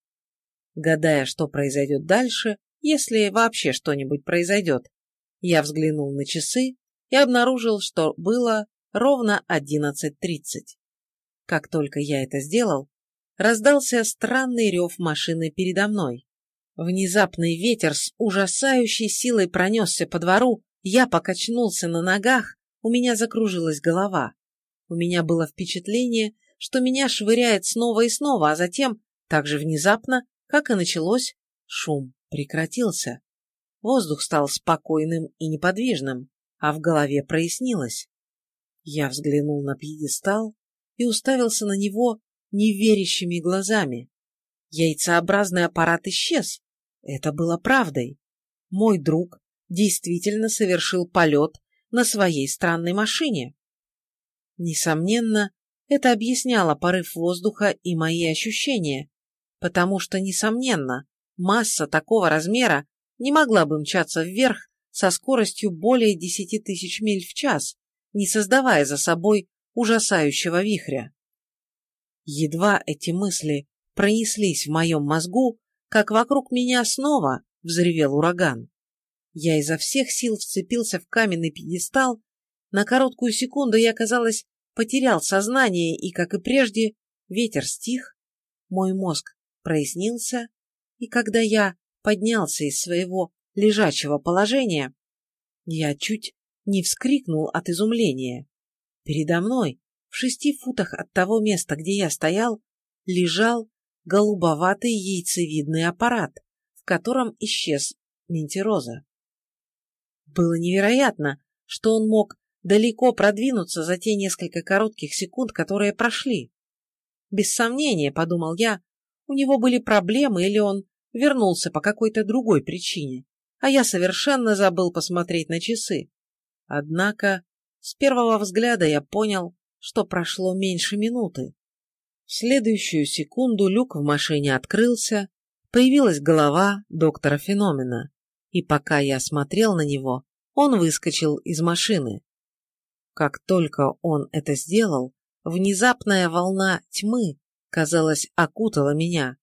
Гадая, что произойдет дальше, если вообще что-нибудь произойдет, я взглянул на часы и обнаружил, что было ровно 11.30. Как только я это сделал, раздался странный рев машины передо мной. Внезапный ветер с ужасающей силой пронесся по двору, я покачнулся на ногах, у меня закружилась голова. У меня было впечатление, что меня швыряет снова и снова, а затем, так же внезапно, как и началось, шум прекратился. Воздух стал спокойным и неподвижным, а в голове прояснилось. Я взглянул на пьедестал и уставился на него неверящими глазами. Яйцеобразный аппарат исчез. Это было правдой. Мой друг действительно совершил полет на своей странной машине. Несомненно, это объясняло порыв воздуха и мои ощущения, потому что, несомненно, масса такого размера не могла бы мчаться вверх со скоростью более десяти тысяч миль в час, не создавая за собой ужасающего вихря. Едва эти мысли пронеслись в моем мозгу, как вокруг меня снова взревел ураган. Я изо всех сил вцепился в каменный пьедестал, на короткую секунду я, казалось, потерял сознание, и, как и прежде, ветер стих, мой мозг прояснился, и когда я поднялся из своего лежачего положения, я чуть не вскрикнул от изумления. Передо мной, в шести футах от того места, где я стоял, лежал голубоватый яйцевидный аппарат, в котором исчез Ментироза. Было невероятно, что он мог далеко продвинуться за те несколько коротких секунд, которые прошли. Без сомнения, подумал я, у него были проблемы или он вернулся по какой-то другой причине, а я совершенно забыл посмотреть на часы. Однако с первого взгляда я понял, что прошло меньше минуты. В следующую секунду люк в машине открылся, появилась голова доктора Феномена, и пока я смотрел на него, он выскочил из машины. Как только он это сделал, внезапная волна тьмы, казалось, окутала меня.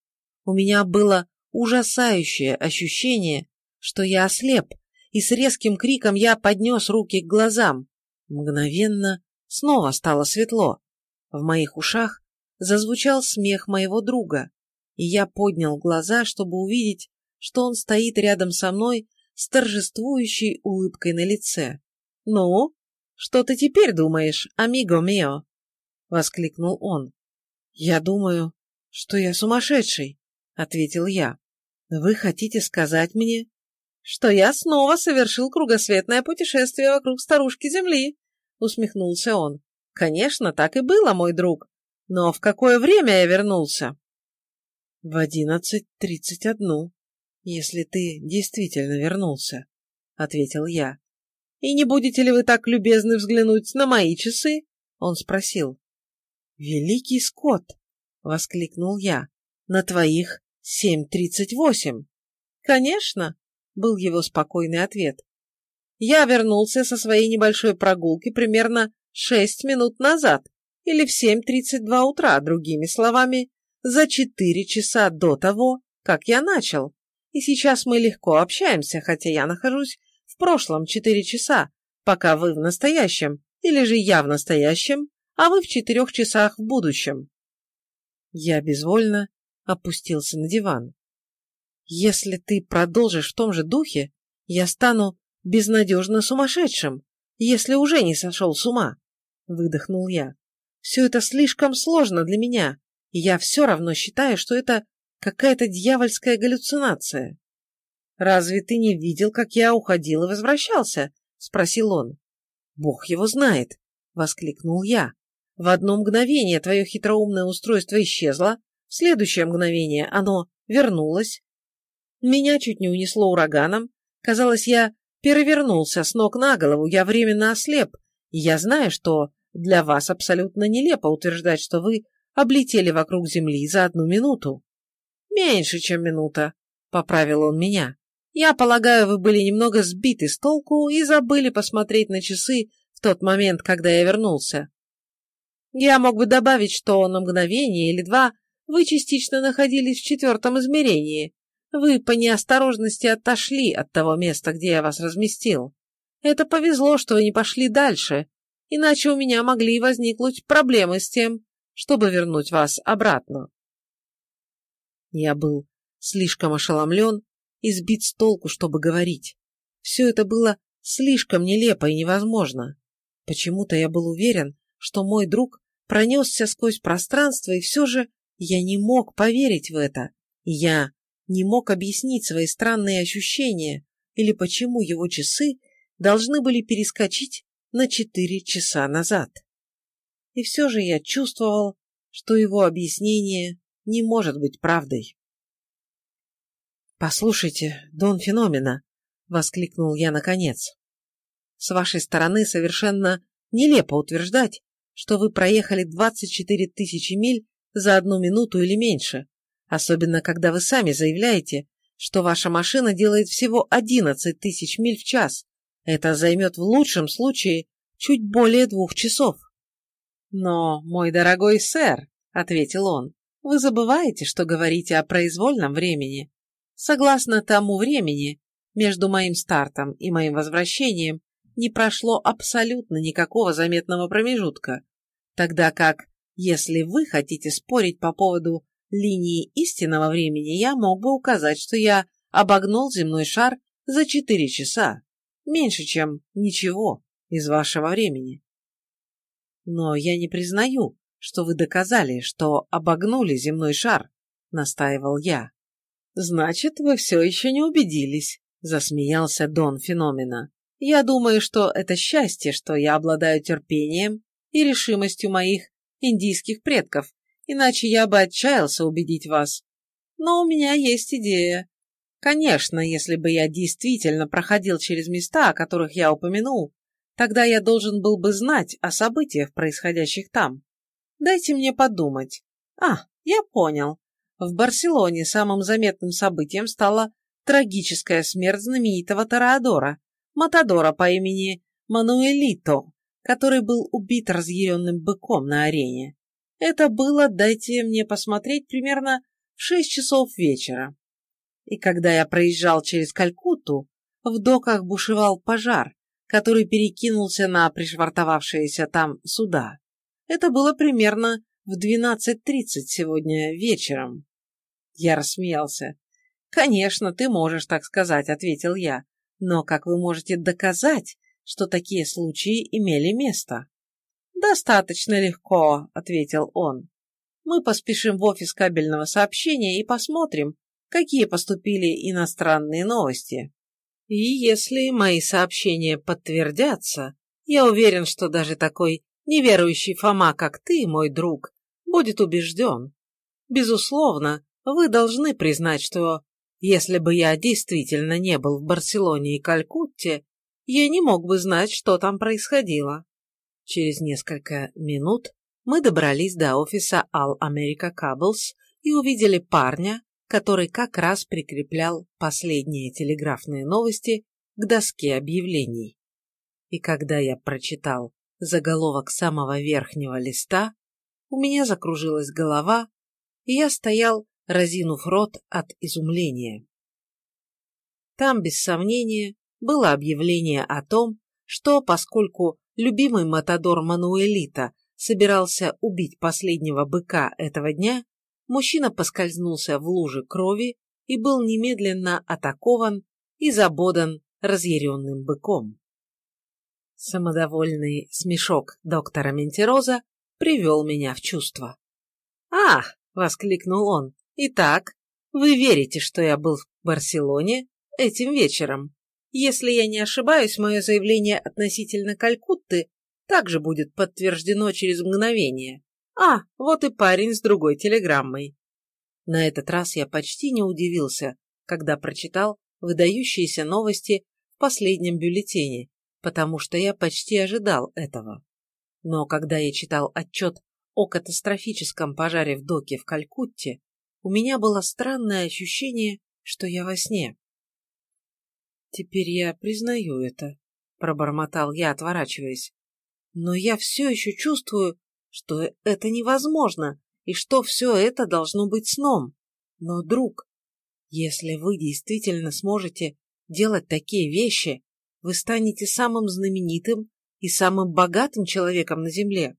У меня было ужасающее ощущение, что я ослеп, и с резким криком я поднес руки к глазам. Мгновенно снова стало светло. В моих ушах зазвучал смех моего друга, и я поднял глаза, чтобы увидеть, что он стоит рядом со мной с торжествующей улыбкой на лице. «Ну, что ты теперь думаешь, амиго мио?» — воскликнул он. «Я думаю, что я сумасшедший, ответил я. Вы хотите сказать мне, что я снова совершил кругосветное путешествие вокруг старушки Земли, усмехнулся он. Конечно, так и было, мой друг. Но в какое время я вернулся? В одиннадцать тридцать одну, если ты действительно вернулся, ответил я. И не будете ли вы так любезны взглянуть на мои часы? Он спросил. Великий Скотт, воскликнул я, на твоих семь тридцать восемь. Конечно, был его спокойный ответ. Я вернулся со своей небольшой прогулки примерно шесть минут назад, или в семь тридцать два утра, другими словами, за четыре часа до того, как я начал. И сейчас мы легко общаемся, хотя я нахожусь в прошлом четыре часа, пока вы в настоящем, или же я в настоящем, а вы в четырех часах в будущем. Я безвольно опустился на диван. Если ты продолжишь в том же духе, я стану безнадежно сумасшедшим, если уже не сошел с ума, — выдохнул я. Все это слишком сложно для меня, и я все равно считаю, что это какая-то дьявольская галлюцинация. «Разве ты не видел, как я уходил и возвращался?» — спросил он. «Бог его знает!» — воскликнул я. «В одно мгновение твое хитроумное устройство исчезло, в следующее мгновение оно вернулось. Меня чуть не унесло ураганом. Казалось, я перевернулся с ног на голову, я временно ослеп, я знаю, что для вас абсолютно нелепо утверждать, что вы облетели вокруг Земли за одну минуту. Меньше, чем минута, — поправил он меня. Я полагаю, вы были немного сбиты с толку и забыли посмотреть на часы в тот момент, когда я вернулся. Я мог бы добавить, что на мгновение или два вы частично находились в четвертом измерении. Вы по неосторожности отошли от того места, где я вас разместил. Это повезло, что вы не пошли дальше, иначе у меня могли возникнуть проблемы с тем, чтобы вернуть вас обратно. Я был слишком ошеломлен и сбит с толку, чтобы говорить. Все это было слишком нелепо и невозможно. Почему-то я был уверен, что мой друг пронесся сквозь пространство, и все же я не мог поверить в это. Я не мог объяснить свои странные ощущения или почему его часы должны были перескочить на четыре часа назад. И все же я чувствовал, что его объяснение не может быть правдой. «Послушайте, Дон Феномена!» — воскликнул я наконец. «С вашей стороны совершенно нелепо утверждать, что вы проехали 24 тысячи миль за одну минуту или меньше, особенно когда вы сами заявляете, что ваша машина делает всего 11 тысяч миль в час. Это займет в лучшем случае чуть более двух часов. Но, мой дорогой сэр, — ответил он, — вы забываете, что говорите о произвольном времени. Согласно тому времени, между моим стартом и моим возвращением не прошло абсолютно никакого заметного промежутка, тогда как, если вы хотите спорить по поводу линии истинного времени, я мог бы указать, что я обогнул земной шар за четыре часа, меньше, чем ничего из вашего времени. Но я не признаю, что вы доказали, что обогнули земной шар, настаивал я. «Значит, вы все еще не убедились», — засмеялся Дон Феномена. «Я думаю, что это счастье, что я обладаю терпением и решимостью моих индийских предков, иначе я бы отчаялся убедить вас. Но у меня есть идея. Конечно, если бы я действительно проходил через места, о которых я упомянул, тогда я должен был бы знать о событиях, происходящих там. Дайте мне подумать. А, я понял. В Барселоне самым заметным событием стала трагическая смерть знаменитого Тореадора, Матадора по имени Мануэлито, который был убит разъяренным быком на арене. Это было, дайте мне посмотреть, примерно в шесть часов вечера. И когда я проезжал через Калькутту, в доках бушевал пожар, который перекинулся на пришвартовавшиеся там суда. Это было примерно в 12.30 сегодня вечером. Я рассмеялся. «Конечно, ты можешь так сказать», — ответил я. «Но как вы можете доказать, что такие случаи имели место?» «Достаточно легко», — ответил он. мы поспешим в офис кабельного сообщения и посмотрим, какие поступили иностранные новости. И если мои сообщения подтвердятся, я уверен, что даже такой неверующий Фома, как ты, мой друг, будет убежден. Безусловно, вы должны признать, что если бы я действительно не был в Барселоне и Калькутте, я не мог бы знать, что там происходило. Через несколько минут мы добрались до офиса All America Cables и увидели парня, который как раз прикреплял последние телеграфные новости к доске объявлений. И когда я прочитал заголовок самого верхнего листа, у меня закружилась голова, и я стоял, разинув рот от изумления. Там, без сомнения, было объявление о том, что, поскольку любимый Матадор Мануэлита собирался убить последнего быка этого дня, мужчина поскользнулся в луже крови и был немедленно атакован и забодан разъяренным быком. Самодовольный смешок доктора Ментероза привел меня в чувство. «Ах!» — воскликнул он. «Итак, вы верите, что я был в Барселоне этим вечером? Если я не ошибаюсь, мое заявление относительно Калькутты также будет подтверждено через мгновение. А, вот и парень с другой телеграммой. На этот раз я почти не удивился, когда прочитал выдающиеся новости в последнем бюллетене, потому что я почти ожидал этого. Но когда я читал отчет о катастрофическом пожаре в доке в Калькутте, у меня было странное ощущение, что я во сне. «Теперь я признаю это», — пробормотал я, отворачиваясь. «Но я все еще чувствую, что это невозможно, и что все это должно быть сном. Но, друг, если вы действительно сможете делать такие вещи, вы станете самым знаменитым и самым богатым человеком на Земле.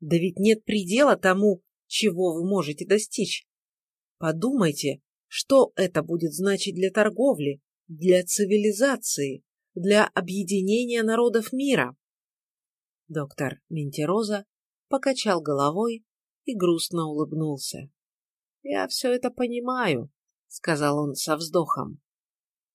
Да ведь нет предела тому, чего вы можете достичь. Подумайте, что это будет значить для торговли, для цивилизации, для объединения народов мира. Доктор Ментероза покачал головой и грустно улыбнулся. «Я все это понимаю», — сказал он со вздохом.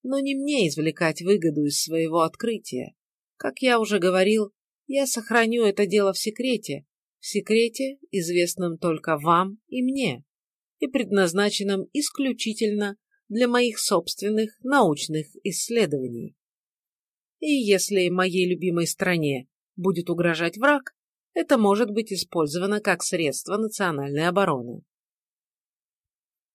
«Но не мне извлекать выгоду из своего открытия. Как я уже говорил, я сохраню это дело в секрете, в секрете, известном только вам и мне, и предназначенном исключительно для моих собственных научных исследований. И если моей любимой стране будет угрожать враг, это может быть использовано как средство национальной обороны.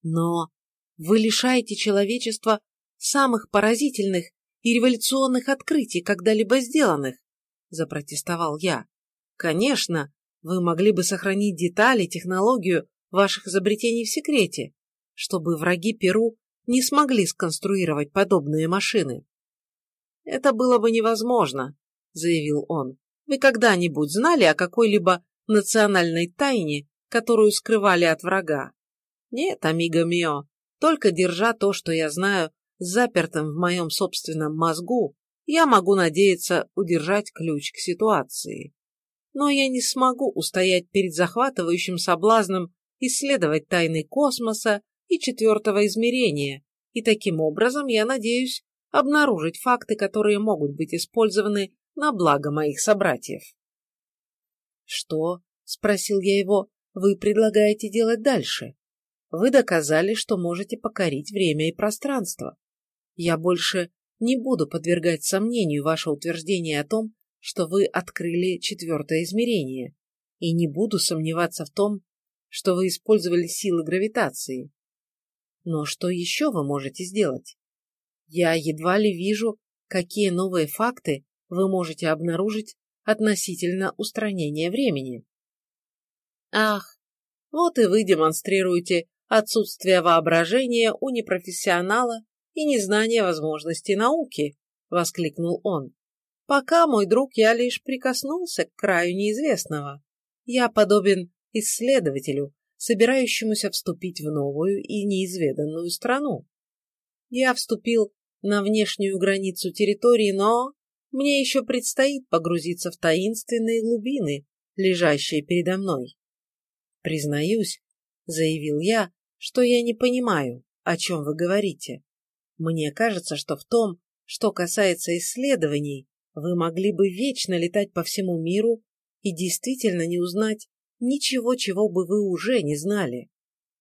Но вы лишаете человечества самых поразительных и революционных открытий, когда-либо сделанных, запротестовал я. Конечно, вы могли бы сохранить детали, технологию ваших изобретений в секрете, чтобы враги Перу не смогли сконструировать подобные машины. Это было бы невозможно, заявил он. Вы когда-нибудь знали о какой-либо национальной тайне, которую скрывали от врага? Нет, амиго мио, только держа то, что я знаю, запертым в моем собственном мозгу, я могу надеяться удержать ключ к ситуации. Но я не смогу устоять перед захватывающим соблазном исследовать тайны космоса и четвертого измерения, и таким образом я надеюсь обнаружить факты, которые могут быть использованы на благо моих собратьев. «Что?» — спросил я его. «Вы предлагаете делать дальше? Вы доказали, что можете покорить время и пространство. Я больше не буду подвергать сомнению ваше утверждение о том, что вы открыли четвертое измерение, и не буду сомневаться в том, что вы использовали силы гравитации. Но что еще вы можете сделать? Я едва ли вижу, какие новые факты вы можете обнаружить относительно устранения времени. Ах, вот и вы демонстрируете отсутствие воображения у непрофессионала и незнание возможностей науки, воскликнул он. Пока, мой друг, я лишь прикоснулся к краю неизвестного. Я подобен исследователю, собирающемуся вступить в новую и неизведанную страну. Я вступил на внешнюю границу территории, но мне еще предстоит погрузиться в таинственные глубины, лежащие передо мной. Признаюсь, заявил я, что я не понимаю, о чем вы говорите. Мне кажется, что в том, что касается исследований, вы могли бы вечно летать по всему миру и действительно не узнать ничего, чего бы вы уже не знали.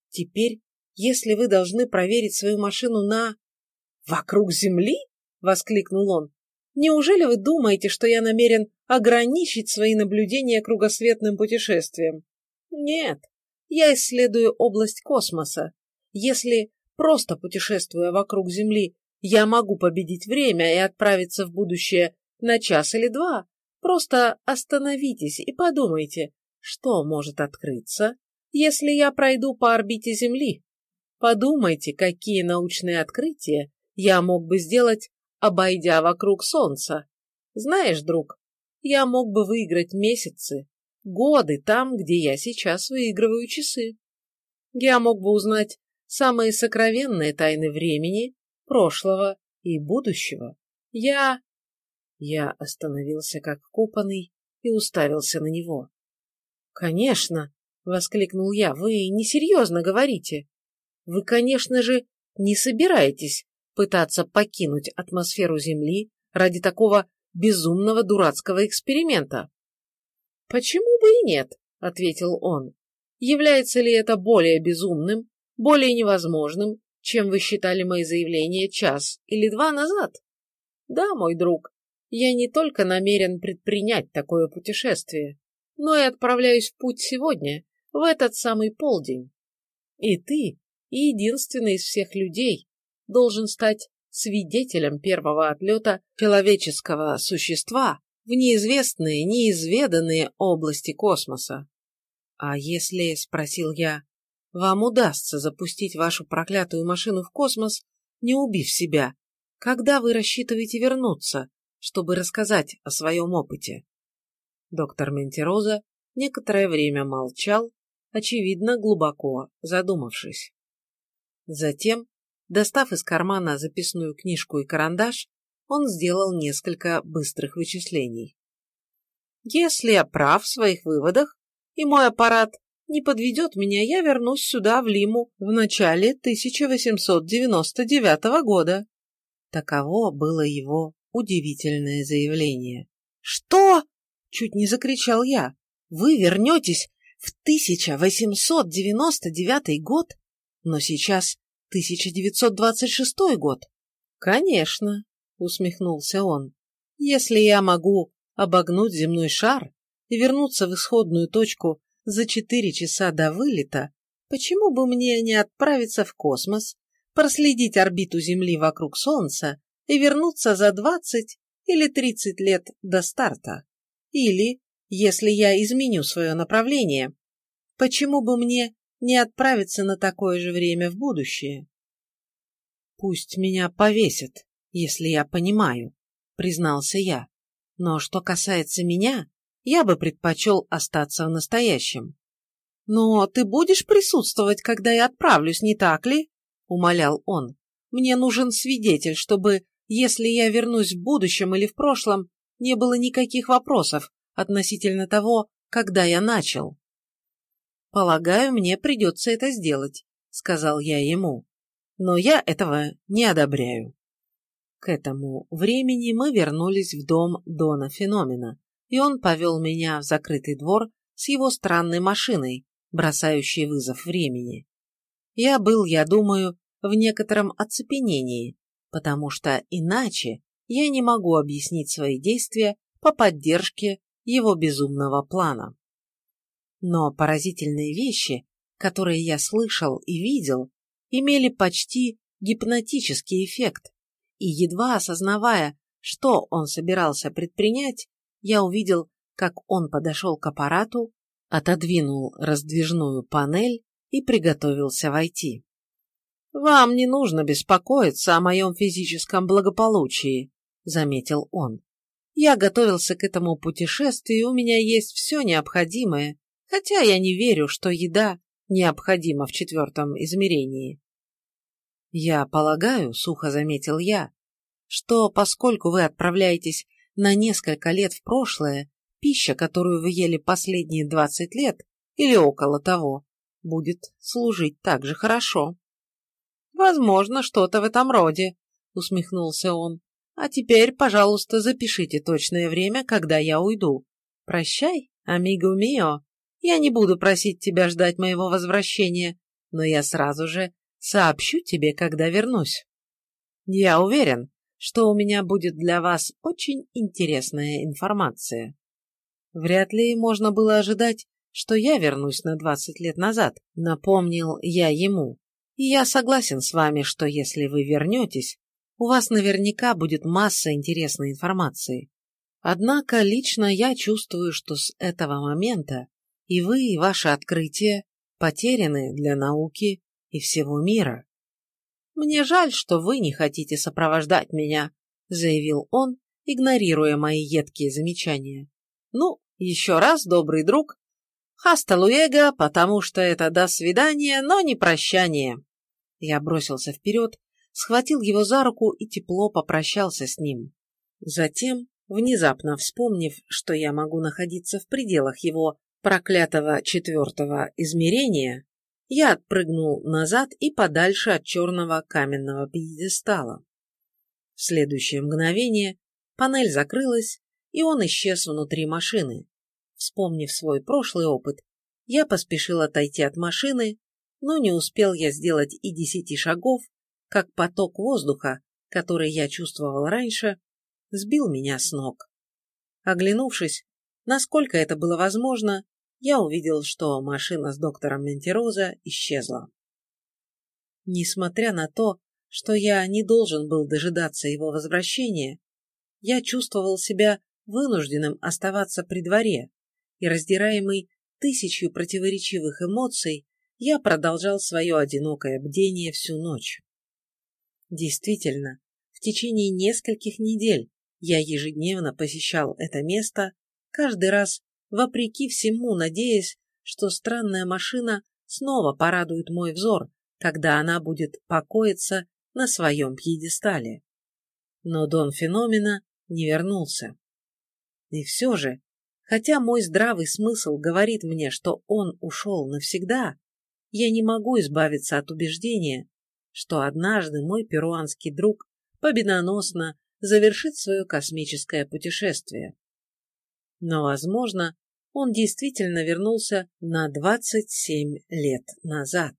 Теперь, если вы должны проверить свою машину на... «Вокруг Земли?» — воскликнул он. «Неужели вы думаете, что я намерен ограничить свои наблюдения кругосветным путешествием? Нет, я исследую область космоса. Если, просто путешествуя вокруг Земли, я могу победить время и отправиться в будущее на час или два, просто остановитесь и подумайте, что может открыться, если я пройду по орбите Земли. Подумайте, какие научные открытия я мог бы сделать, обойдя вокруг Солнца. Знаешь, друг, я мог бы выиграть месяцы, годы там, где я сейчас выигрываю часы. Я мог бы узнать самые сокровенные тайны времени, прошлого и будущего. Я... Я остановился как копанный и уставился на него. «Конечно!» — воскликнул я. «Вы несерьезно говорите. Вы, конечно же, не собираетесь пытаться покинуть атмосферу Земли ради такого безумного дурацкого эксперимента. «Почему бы и нет?» — ответил он. «Является ли это более безумным, более невозможным, чем вы считали мои заявления час или два назад? Да, мой друг, я не только намерен предпринять такое путешествие, но и отправляюсь в путь сегодня, в этот самый полдень. И ты, единственный из всех людей, должен стать свидетелем первого отлета человеческого существа в неизвестные, неизведанные области космоса. «А если, — спросил я, — вам удастся запустить вашу проклятую машину в космос, не убив себя, когда вы рассчитываете вернуться, чтобы рассказать о своем опыте?» Доктор Ментероза некоторое время молчал, очевидно, глубоко задумавшись. Затем Достав из кармана записную книжку и карандаш, он сделал несколько быстрых вычислений. Если я прав в своих выводах, и мой аппарат не подведет меня, я вернусь сюда, в Лиму, в начале 1899 года. Таково было его удивительное заявление. «Что?» — чуть не закричал я. «Вы вернетесь в 1899 год? Но сейчас 1926 год. Конечно, усмехнулся он. Если я могу обогнуть земной шар и вернуться в исходную точку за четыре часа до вылета, почему бы мне не отправиться в космос, проследить орбиту Земли вокруг Солнца и вернуться за 20 или 30 лет до старта? Или, если я изменю свое направление, почему бы мне не отправиться на такое же время в будущее. Пусть меня повесят, если я понимаю, признался я. Но что касается меня, я бы предпочел остаться в настоящем. Но ты будешь присутствовать, когда я отправлюсь, не так ли? умолял он. Мне нужен свидетель, чтобы, если я вернусь в будущем или в прошлом, не было никаких вопросов относительно того, когда я начал. «Полагаю, мне придется это сделать», — сказал я ему. «Но я этого не одобряю». К этому времени мы вернулись в дом Дона Феномена, и он повел меня в закрытый двор с его странной машиной, бросающей вызов времени. Я был, я думаю, в некотором оцепенении, потому что иначе я не могу объяснить свои действия по поддержке его безумного плана. Но поразительные вещи, которые я слышал и видел, имели почти гипнотический эффект, и едва осознавая, что он собирался предпринять, я увидел, как он подошел к аппарату, отодвинул раздвижную панель и приготовился войти. «Вам не нужно беспокоиться о моем физическом благополучии», — заметил он. «Я готовился к этому путешествию, и у меня есть все необходимое, хотя я не верю, что еда необходима в четвертом измерении. Я полагаю, сухо заметил я, что поскольку вы отправляетесь на несколько лет в прошлое, пища, которую вы ели последние двадцать лет, или около того, будет служить так же хорошо. Возможно, что-то в этом роде, усмехнулся он. А теперь, пожалуйста, запишите точное время, когда я уйду. Прощай, амиго мио. Я не буду просить тебя ждать моего возвращения, но я сразу же сообщу тебе, когда вернусь. Я уверен, что у меня будет для вас очень интересная информация. Вряд ли можно было ожидать, что я вернусь на двадцать лет назад, напомнил я ему. И я согласен с вами, что если вы вернетесь, у вас наверняка будет масса интересной информации. Однако лично я чувствую, что с этого момента и вы, и ваше открытие потеряны для науки и всего мира. «Мне жаль, что вы не хотите сопровождать меня», заявил он, игнорируя мои едкие замечания. «Ну, еще раз, добрый друг, хаста луэго, потому что это до свидания, но не прощание». Я бросился вперед, схватил его за руку и тепло попрощался с ним. Затем, внезапно вспомнив, что я могу находиться в пределах его проклятого четвертого измерения, я отпрыгнул назад и подальше от черного каменного пьедестала. В следующее мгновение панель закрылась, и он исчез внутри машины. Вспомнив свой прошлый опыт, я поспешил отойти от машины, но не успел я сделать и десяти шагов, как поток воздуха, который я чувствовал раньше, сбил меня с ног. Оглянувшись, насколько это было возможно, я увидел, что машина с доктором Ментероза исчезла. Несмотря на то, что я не должен был дожидаться его возвращения, я чувствовал себя вынужденным оставаться при дворе, и раздираемый тысячью противоречивых эмоций, я продолжал свое одинокое бдение всю ночь. Действительно, в течение нескольких недель я ежедневно посещал это место, каждый раз вопреки всему надеясь, что странная машина снова порадует мой взор, когда она будет покоиться на своем пьедестале. Но Дон Феномена не вернулся. И все же, хотя мой здравый смысл говорит мне, что он ушел навсегда, я не могу избавиться от убеждения, что однажды мой перуанский друг победоносно завершит свое космическое путешествие. Но, возможно, он действительно вернулся на 27 лет назад.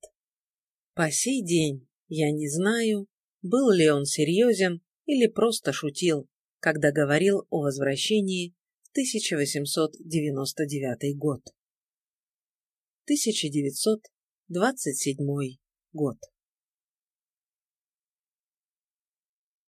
По сей день я не знаю, был ли он серьезен или просто шутил, когда говорил о возвращении в 1899 год. 1927 год.